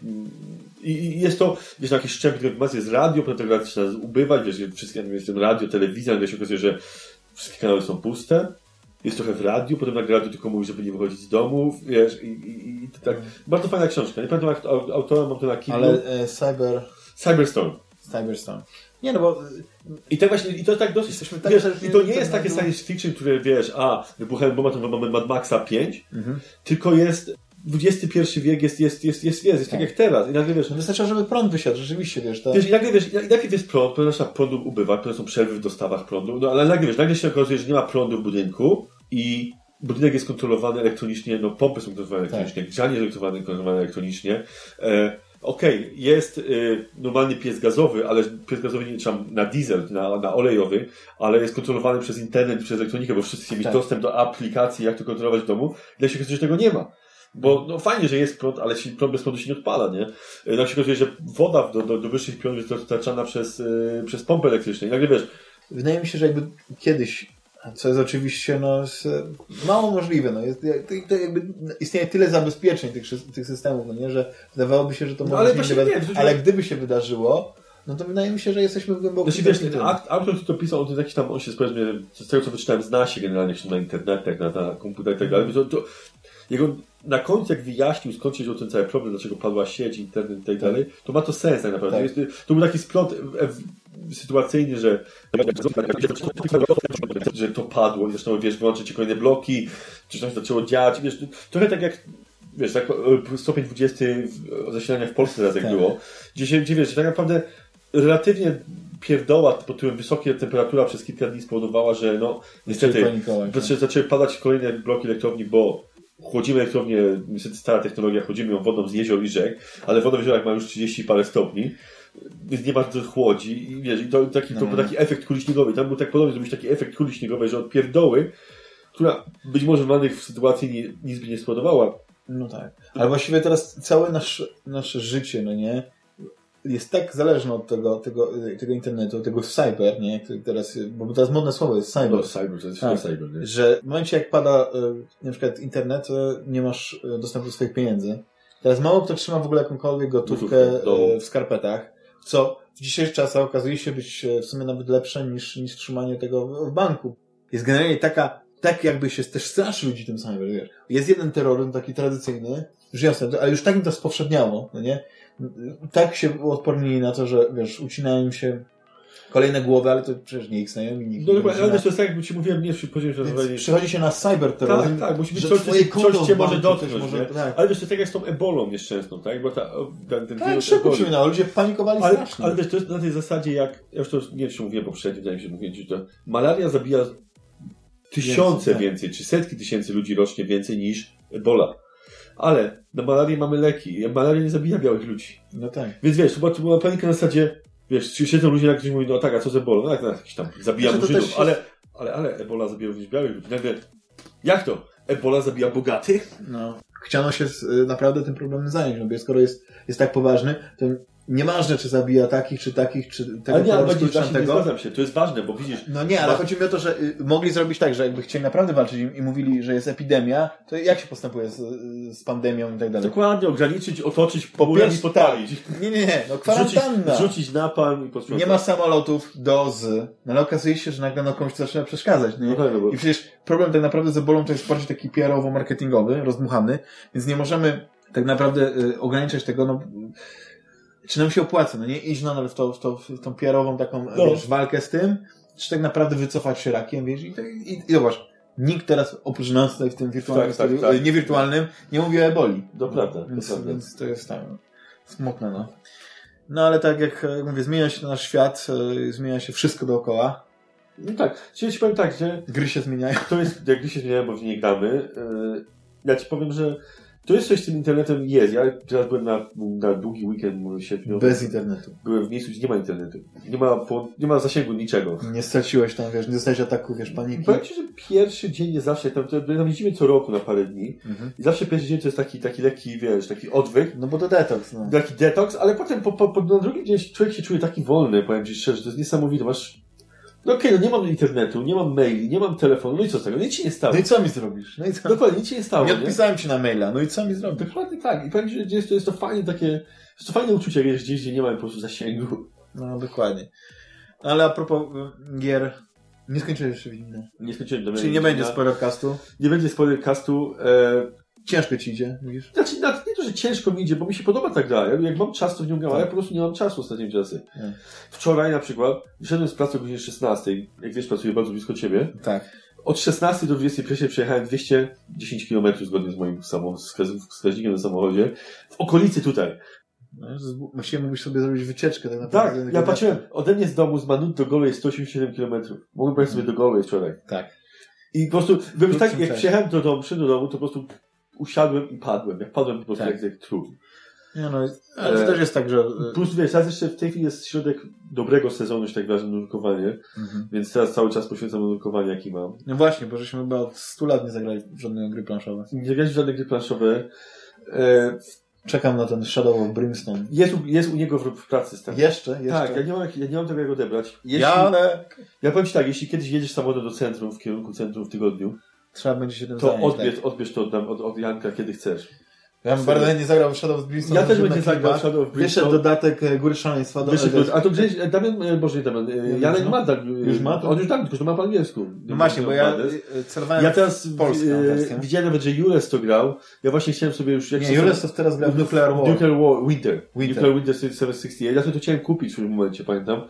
i, i, jest to, wiesz, jakiś szczęp informacji jest radio, potem tego zaczyna ubywać, wiesz, wszystkie, jest radio, telewizja, wiesz, się okazuje, że wszystkie kanały są puste, jest trochę w radiu, potem na radiu tylko mówi, żeby nie wychodzić z domu, wiesz, i, i, i tak. Bardzo fajna książka. Nie pamiętam jak autora, mam to na Kindle. Ale e, Cyber... Cyberstorm. Cyberstorm. Nie no, bo... I to właśnie, i to tak dosyć, Jesteśmy tak, wiesz, i to nie jest takie science fiction, które wiesz, a, wybuchałem bomba, to mamy Mad Maxa 5, mhm. tylko jest XXI wiek jest, jest, jest, jest, jest, jest tak. tak jak teraz. I nagle wiesz, no wystarczy, żeby prąd wysiadł, rzeczywiście, wiesz. To... wiesz i nagle wiesz, najpierw jest prąd, ponieważ prądu ubywa, ponieważ są przerwy w dostawach prądu, no ale nagle wiesz, nagle się okazuje, że nie ma prądu w budynku i budynek jest kontrolowany elektronicznie, no pompy są kontrolowane tak. elektronicznie, tak. grzanie jest kontrolowane elektronicznie. E, Okej, okay, jest y, normalny piec gazowy, ale piec gazowy nie trzeba na diesel, na, na olejowy, ale jest kontrolowany przez internet, przez elektronikę, bo wszyscy tak. dostęp do aplikacji, jak to kontrolować w domu. Dla się okazuje, że tego nie ma. Bo no fajnie, że jest prąd, ale prąd bez prądu się nie odpala, nie? Na się okazuje, że woda do, do, do wyższych pionów jest dostarczana przez, y, przez pompę elektryczną. I nagle wiesz... Wydaje mi się, że jakby kiedyś co jest oczywiście no, mało możliwe. No. Jest, to, jakby istnieje tyle zabezpieczeń tych, tych systemów, no nie? że wydawałoby się, że to no, może ale się nie. Ale gdyby się wydarzyło, no to wydaje mi się, że jesteśmy w głębokim... Znaczy, wiesz, ten akt, autor, który to pisał, on to jakiś tam, on się powiedzmy, z tego co wyczytałem, zna się generalnie na internetach, na, na komputerach i tak dalej. To, to, jego na końcu, jak wyjaśnił, skąd się wziął ten cały problem, dlaczego padła sieć, internet i tak dalej, to ma to sens tak naprawdę. Tak. To był taki splot sytuacyjny, że, że to padło, zresztą wiesz, wyłączyć kolejne bloki, czy coś zaczęło działać, wiesz, trochę tak jak wiesz, tak stopień 20 zasilania w Polsce teraz jak tak. było, gdzie, się, gdzie wiesz, że tak naprawdę relatywnie pierdoła pod którym wysoka temperatura przez kilka dni spowodowała, że no niestety zaczęły, zaczęły padać kolejne bloki elektrowni, bo chłodzimy elektrownię, niestety stara technologia, chłodzimy ją wodą z jezior i rzek, ale woda w jeziorach ma już 30 parę stopni, więc nie ma to chłodzi i wiesz, i to, taki, to był no. taki efekt kuli śniegowej. Tam był tak podobnie zrobić taki efekt kuli śniegowej, że od pierdoły, która być może w danych sytuacji nie, nic by nie spodobała. No tak. Ale właściwie teraz całe nasze, nasze życie, no nie, jest tak zależne od tego, tego, tego internetu, tego cyber, nie? Teraz, bo teraz modne słowo jest cyber. No, cyber, to jest tak, cyber, nie? Że w momencie jak pada na przykład internet, nie masz dostępu do swoich pieniędzy. Teraz mało kto trzyma w ogóle jakąkolwiek gotówkę w skarpetach co w dzisiejszych czasach okazuje się być e, w sumie nawet lepsze niż, niż trzymanie tego w banku. Jest generalnie taka, tak jakby się też straszy ludzi tym samym, wiesz. Jest jeden terroryzm taki tradycyjny, już jasne, ale już tak mi to spowszedniało, no nie? Tak się odpornili na to, że wiesz, ucinają się kolejne głowy, ale to przecież nie ich znajomi. Nikt no ale to jest tak, jak Ci mówiłem, nie przy poziomie rozwoju. Przychodzi się na cyberterroryzm. Tak, tak, musi być coś, coś Cię może dotknąć. Może, tak. Ale wiesz, to tak jak z tą ebolą nieszczęsną, tak? Bo ta, ten, ten tak, szybko przypominało, ludzie panikowali ale, strasznie. Ale wiesz, to jest na tej zasadzie jak, ja już to nie wiem, czy mówiłem poprzednio, wydaje mi się, że mówiłem, że to malaria zabija tysiące więcej, tak. więcej, czy setki tysięcy ludzi rocznie więcej niż ebola. Ale na malarię mamy leki. Malaria nie zabija białych ludzi. No tak. Więc wiesz, to była panika na zasadzie Wiesz, siedzą ludzie, jak ktoś mówi, no tak, a co z ebolą? No jak, no, jakiś tam zabija znaczy, murzynów, jest... ale, ale, ale ebola zabija również białych ludzi. Nagle, jak to? Ebola zabija bogatych? No. Chciano się z, y, naprawdę tym problemem zająć, no bo skoro jest, jest tak poważny, to Nieważne, czy zabija takich, czy takich, czy tego ale nie, ale właśnie, właśnie nie zgadzam się, to jest ważne, bo widzisz... No nie, ale chodzi mi o to, że y, mogli zrobić tak, że jakby chcieli naprawdę walczyć i, i mówili, że jest epidemia, to jak się postępuje z, z pandemią i tak dalej? Dokładnie, ograniczyć, otoczyć, po i podpalić. Tak. Nie, nie, nie, no kwarantanna. Rzucić, rzucić napalm i posprzątać. Nie ma samolotów, dozy, no ale okazuje się, że nagle no komuś to zaczyna przeszkadzać, nie? No, no, bo... I przecież problem tak naprawdę z ebolą to jest bardziej taki PR-owo-marketingowy, rozdmuchany, więc nie możemy tak naprawdę y, ograniczać tego, no czy nam się opłaca, no nie iść nadal w, to, w, to, w tą PR-ową taką, no. wiesz, walkę z tym, czy tak naprawdę wycofać się rakiem, wiesz, i, i, i zobacz, nikt teraz oprócz nas tutaj w tym wirtualnym tak, tak, tak. niewirtualnym, nie mówi o eboli. To prawda, więc, to prawda. Więc to jest tam smutne, no. No ale tak jak mówię, zmienia się nasz świat, e, zmienia się wszystko dookoła. No tak, czyli ci powiem tak, że... Gry się zmieniają. To jest, jak gry się zmieniają, bo w nie gramy. E, ja ci powiem, że to jest coś z tym internetem jest. Ja teraz byłem na, na długi weekend sierpniowy. Bez internetu. Byłem w miejscu, gdzie nie ma internetu. Nie ma, nie ma zasięgu niczego. Nie straciłeś tam, wiesz, nie dostałeś ataku, wiesz, paniki. Powiem Ci, że pierwszy dzień jest zawsze, tam, tam jeździmy co roku na parę dni mhm. i zawsze pierwszy dzień to jest taki, taki lekki, wiesz, taki odwyk. No bo to detoks, no. Taki detoks, ale potem po, po, po, na drugi dzień człowiek się czuje taki wolny, powiem Ci szczerze, to jest niesamowite. Masz no okej, okay, no nie mam internetu, nie mam maili, nie mam telefonu, no i co z tego? Nic się nie stało. No i co mi zrobisz? No i co? Dokładnie, nic się nie stało. Nie odpisałem ci na maila, no i co mi zrobisz? Dokładnie tak. I powiem ci, że jest to, jest to fajne takie, jest to fajne uczucie, wiesz, gdzieś, gdzie nie mam po prostu zasięgu. No, dokładnie. Ale a propos y, gier, nie skończyłeś jeszcze Wiedźmina. Nie skończyłem. Czyli nie będzie spoilercastu? Nie będzie spoilercastu. E, Ciężko ci idzie, mówisz? Znaczy, nie to, że ciężko mi idzie, bo mi się podoba ta gra. Jak mam czas, to w nią gram, tak. ale po prostu nie mam czasu ostatnim czasem. Wczoraj na przykład wyszedłem z pracy o godzinie 16. Jak wiesz, pracuję bardzo blisko ciebie. Tak. od 16 do 21 przejechałem 210 km zgodnie z moim wskaźnikiem na samochodzie. W okolicy tutaj. No, właściwie mógłbyś sobie zrobić wycieczkę. Tak, naprawdę. tak ja patrzyłem, ode mnie z domu z Manut do Golu jest 187 km. Mogłem pojechać sobie do Golu wczoraj. Tak. I po prostu, tak, jak przyjechałem do domu, do domu, to po prostu usiadłem i padłem. Jak padłem po prostu tak. jak, jak trup. Nie no, ale to też jest tak, że... Plus wiesz, teraz jeszcze w tej chwili jest środek dobrego sezonu, że tak ważne nurkowanie, mhm. więc teraz cały czas poświęcam nurkowanie, jaki mam. No właśnie, bo żeśmy chyba od 100 lat nie zagrali w żadne gry planszowe. Nie zagrali w żadne gry planszowe. E, Czekam na ten Shadow of Brimstone. Jest, jest u niego w, pracy. Tak? Jeszcze? Jeszcze? Tak, ja nie, mam, ja nie mam tego jak odebrać. Jeśli. Ja powiem Ci tak, jeśli kiedyś jedziesz samochodem do centrum, w kierunku centrum w tygodniu, Trzeba będzie się tym to zająć. odbierz, tak. odbierz to od, od, od Janka, kiedy chcesz. Ja bym bardzo chętnie zagrał w Shadow of Brimstone. Ja też bym nie zagrał w Shadow of Brimstone. Wyszedł dodatek e, Góry Szaleństwa. Do, Wyszedł, a to gdzieś, Damian, e, Boże nie Damian, e, Janek ma tak. Już ma to? On już tak, tylko że ma po angielsku. No właśnie, bo ja celowałem Ja teraz polską wersję. widziałem nawet, że Jules to grał. Ja właśnie chciałem sobie już... Jak Nie, Jules to teraz gra w Nuclear War. Nuclear War, Winter. Winter. Nuclear Winter 768. Ja to, to chciałem kupić w pewnym momencie, pamiętam.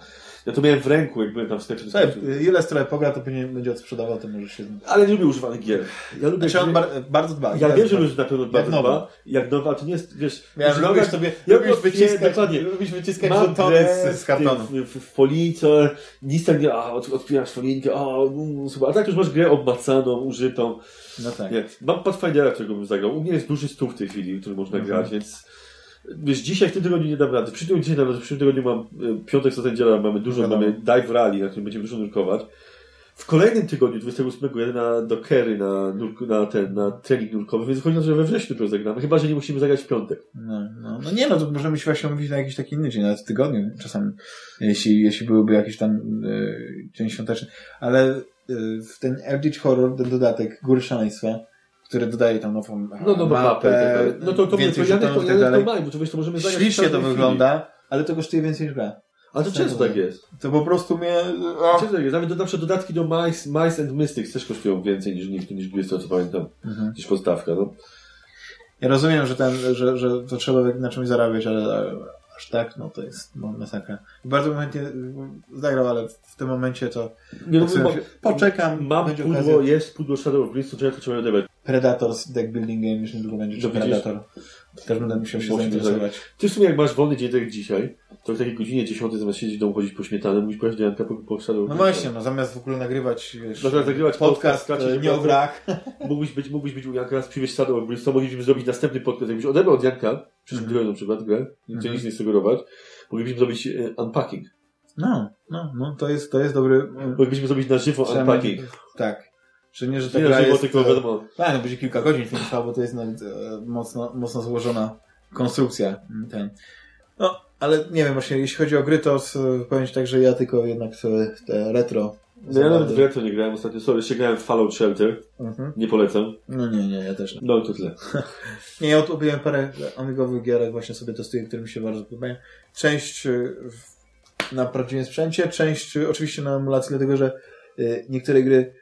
Ja to miałem w ręku, jak byłem tam w sklepie. Słuchaj, Jules trochę pogra, to pewnie będzie odsprzedawał, to może się... Ale nie lubię używanych gier. Ja lubię... Znaczy on bar bardzo dba. Ja wiem, że lubię na pewno bardzo dba. Jak nowa, to nie jest, wiesz... Miałem, nowa- lubisz sobie, Ja lubisz wyciskać, dokładnie. lubisz wyciskać żetony z, z kartonu. W, w, police, nic tak nie, a otwierasz folinkę, a mm, super. A tak już masz grę obmacaną, użytą. No tak. Nie. Mam Pathfindera, którego bym zagrał. U mnie jest duży stół w tej chwili, który można Mhm. grać, więc wiesz, dzisiaj w tym tygodniu nie dam rady. W przyszłym tygodniu, w przyszłym tygodniu mam y, piątek, co dziela, mamy dużo, Wiadomo. mamy Dive Rally, na którym będziemy dużo nurkować. W kolejnym tygodniu, 28, jadę na, do Kerry na, na ten, na trening nurkowy, więc chodzi na to, że we wrześniu dopiero zagramy. Chyba, że nie musimy zagrać w piątek. No, no, no nie no, to możemy się właśnie umówić na jakiś taki inny dzień, nawet w tygodniu czasami, jeśli, jeśli byłby jakiś tam y, dzień świąteczny. Ale y, w ten Eldritch Horror, ten dodatek Góry Szaleństwa, który dodaje tam nową No, mapę, tak dalej. No to, to, więcej to żetonów to, i tak to bo to, wiesz, to możemy Ślicznie to wygląda, ale to kosztuje więcej niż gra. Ale to często tak jest. To po prostu mnie... O. Często tak jest. Nawet na przykład dodatki do Mice, Mice and Mystics też kosztują więcej niż, niż, niż 20, co pamiętam. Mhm. Niż podstawka, no. Ja rozumiem, że, ten, że, że to trzeba na czymś zarabiać, ale aż tak, no to jest no, masakra. Bardzo bym chętnie zagrał, ale w tym momencie to Nie, no, tak się- poczekam, mam pudło, okazja. jest pudło Shadow of Brimstone, to ja to trzeba odebrać. Predators Deck Building Game już niedługo będzie, czy No widzisz? Predator. Też będę musiał się zainteresować. Ty w sumie jak masz wolny dzień tak jak dzisiaj, to w takiej godzinie 10 zamiast siedzieć w domu chodzić po śmietanę, musisz pojechać do Janka po, po No właśnie, no zamiast w ogóle nagrywać wiesz, No, zamiast nagrywać podcast, podcast, e, nie o grach. Mógłbyś być, mógłbyś być u Janka, raz przywieźć Shadow of Brimstone, moglibyśmy zrobić następny podcast. Jakbyś odebrał od Janka, przyszłym Mhm. tygodniu na przykład grę, nie chcę Mhm. nic nie sugerować, moglibyśmy zrobić e, unpacking. No, no, no, to jest, to jest dobry... Moglibyśmy zrobić na żywo unpacking. Tak. Czy nie, że ta Nie gra jest... tylko e, wiadomo. Tak, no będzie kilka godzin film trwał, bo to jest nawet e, mocno, mocno złożona konstrukcja. mm, Ten. No, ale nie wiem, właśnie jeśli chodzi o gry, to powiem tak, że ja tylko jednak sobie te retro. No ja nawet w retro nie grałem ostatnio, sorry, jeszcze grałem w Fallout Shelter, Mhm. nie polecam. No nie, nie, ja też nie. No to tyle. Nie, ja odkupiłem parę amigowych gierek, właśnie sobie testuję, które mi się bardzo podobają. Część w- na prawdziwym sprzęcie, część oczywiście na emulacji, dlatego że niektóre gry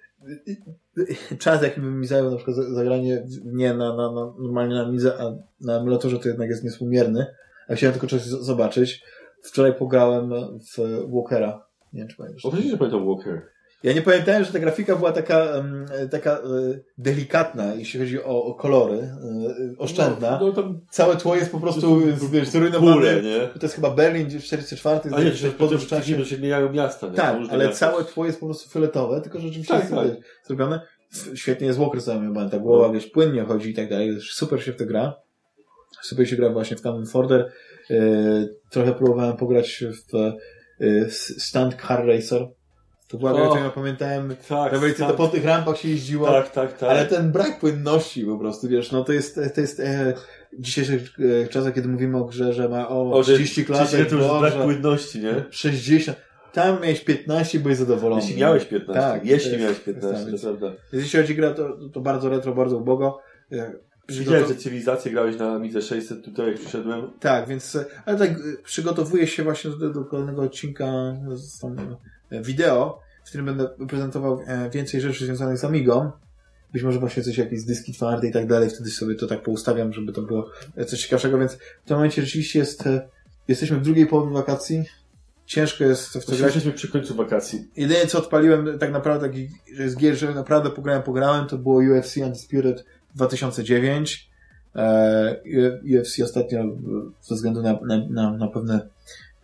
czas jaki by mi zajął na przykład za- zagranie nie na, na, na normalnie na Midze, a na emulatorze to jednak jest niewspółmierny. A chciałem tylko coś zobaczyć. Wczoraj pograłem w Walkera. Nie wiem, czy pamiętasz. O, przecież nie pamiętam Walker. Ja nie pamiętałem, że ta grafika była taka, taka e, delikatna, jeśli chodzi o, o kolory, e, oszczędna. No, no tam Całe tło jest po prostu, wiesz, zrujnowane. nie? To jest chyba Berlin 44, A nie, że czasie. się zmieniają miasta, nie? Tak, ale miasta. całe tło jest po prostu fioletowe, tylko że rzeczywiście Tak, jest tak. zrobione. Świetnie jest Walker zamiast ta głowa, No. wiesz, płynnie chodzi i tak dalej. Super się w to gra. Super się gra właśnie w Cannon Fodder. E, trochę próbowałem pograć w Stunt Car Racer. To była gra, którą ja pamiętałem. Tak, Rewelacja, to tak, po tych rampach się jeździło. tak, tak, tak. Ale ten brak płynności po prostu, wiesz, no to jest, to jest e, w dzisiejszych e, czasach, kiedy mówimy o grze, że ma o, O, że 30 klatek, to już brak płynności, nie? 60. Tam miałeś 15 i byłeś zadowolony. Jeśli miałeś 15. Tak, to jeśli jest- miałeś to jest 15, to tam, prawda. Jeśli chodzi o grę, to, to bardzo retro, bardzo ubogo. E, Widziałem, że cywilizację grałeś na Amidze 600 tutaj, jak przyszedłem. Tak, więc, e, ale tak, przygotowuję się właśnie do, do kolejnego odcinka z wideo, w którym będę prezentował e, więcej rzeczy związanych z Amigą. Być może właśnie coś, jakieś dyski twarde i tak dalej, wtedy sobie to tak poustawiam, żeby to było e, coś ciekawszego, więc w tym momencie rzeczywiście jest, e, jesteśmy w drugiej połowie wakacji. ciężko jest w to grać. jesteśmy przy końcu wakacji. Jedynie co odpaliłem tak naprawdę że z gier, że naprawdę pograłem, pograłem, to było UFC Undisputed 2009. E, UFC ostatnio ze względu na, na, na, na pewne,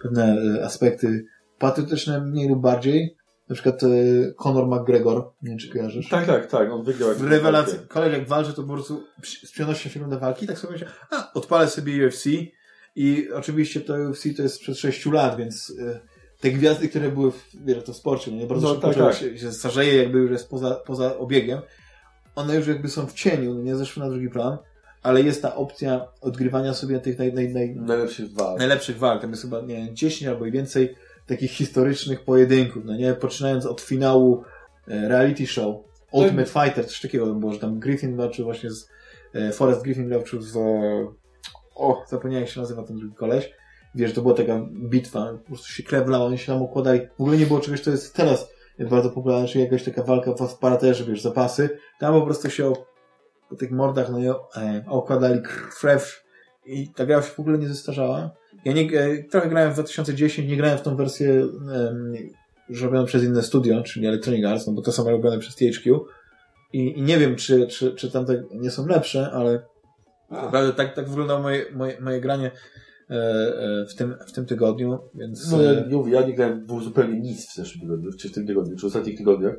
pewne aspekty patriotyczne mniej lub bardziej. Na przykład e, Conor McGregor, nie wiem czy kojarzysz. Tak, tak, tak, on wygrał. jak- Rewelacja. Koleś jak walczy, to po prostu z przyjemnością się ogląda walki, tak sobie myślę, a, odpalę sobie UFC i oczywiście to UFC to jest sprzed 6 lat, więc e, te gwiazdy, które były w, wiesz, to w sporcie, no nie bardzo No, szybko tak, tak. Się, się starzeje, jakby już jest poza, poza obiegiem. One już jakby są w cieniu, no nie zeszły na drugi plan, ale jest ta opcja odgrywania sobie tych naj, naj, naj, Najlepszy walk. najlepszych walk. Tam jest chyba, nie wiem, 10 albo i więcej takich historycznych pojedynków, no nie? Poczynając od finału e, reality show Ultimate Fighter, coś takiego było, że tam Griffin walczył właśnie z e, Forrest Griffin walczył z o, zapomniałem jak się nazywa ten drugi koleś. Wiesz, to była taka bitwa, po prostu się krew lała, oni się tam układali. W ogóle nie było czegoś, co jest teraz bardzo popularne, czyli jakaś taka walka w paraterze, wiesz, zapasy. Tam po prostu się o, po tych mordach, no nie, e, okładali krew i ta gra się w ogóle nie zestarzała. Ja nie, e, trochę grałem w 2010, nie grałem w tą wersję em, robioną przez inne studio, czyli Electronic Arts, no bo to są robione przez THQ. I, i nie wiem, czy, czy, czy tamte nie są lepsze, ale naprawdę tak, tak wyglądało moje, moje, moje granie e, e, w, tym, w tym tygodniu, więc No ja nie mówię, ja nie grałem w zupełnie nic w zeszłym tygodniu, czy w tym tygodniu, czy w ostatnich tygodniach.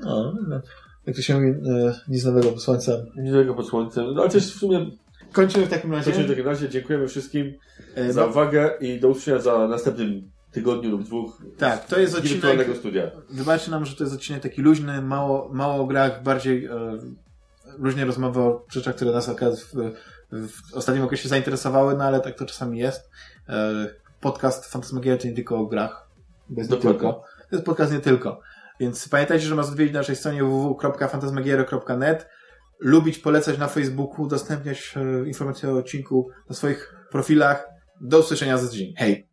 no, no, jak to się mówi, nic nowego pod słońcem. Niczego pod słońcem. No ale też w sumie, Kończymy w takim razie. w takim razie dziękujemy wszystkim E, za no, uwagę i do usłyszenia za następnym tygodniu lub dwóch tak, to jest odcinek, studia. wybaczcie nam, że to jest odcinek taki luźny, mało, mało o grach, bardziej e, luźnie rozmowy o rzeczach, które nas akurat w, w ostatnim okresie zainteresowały, no ale tak to czasami jest. E, podcast Fantasmagieria to nie tylko o grach, jest nie tylko. To jest podcast nie tylko. Więc pamiętajcie, że można odwiedzić na naszej stronie www.fantasmagieria.net lubić, polecać na Facebooku, udostępniać e, informacje o odcinku na swoich profilach. Do usłyszenia za tydzień. Hej!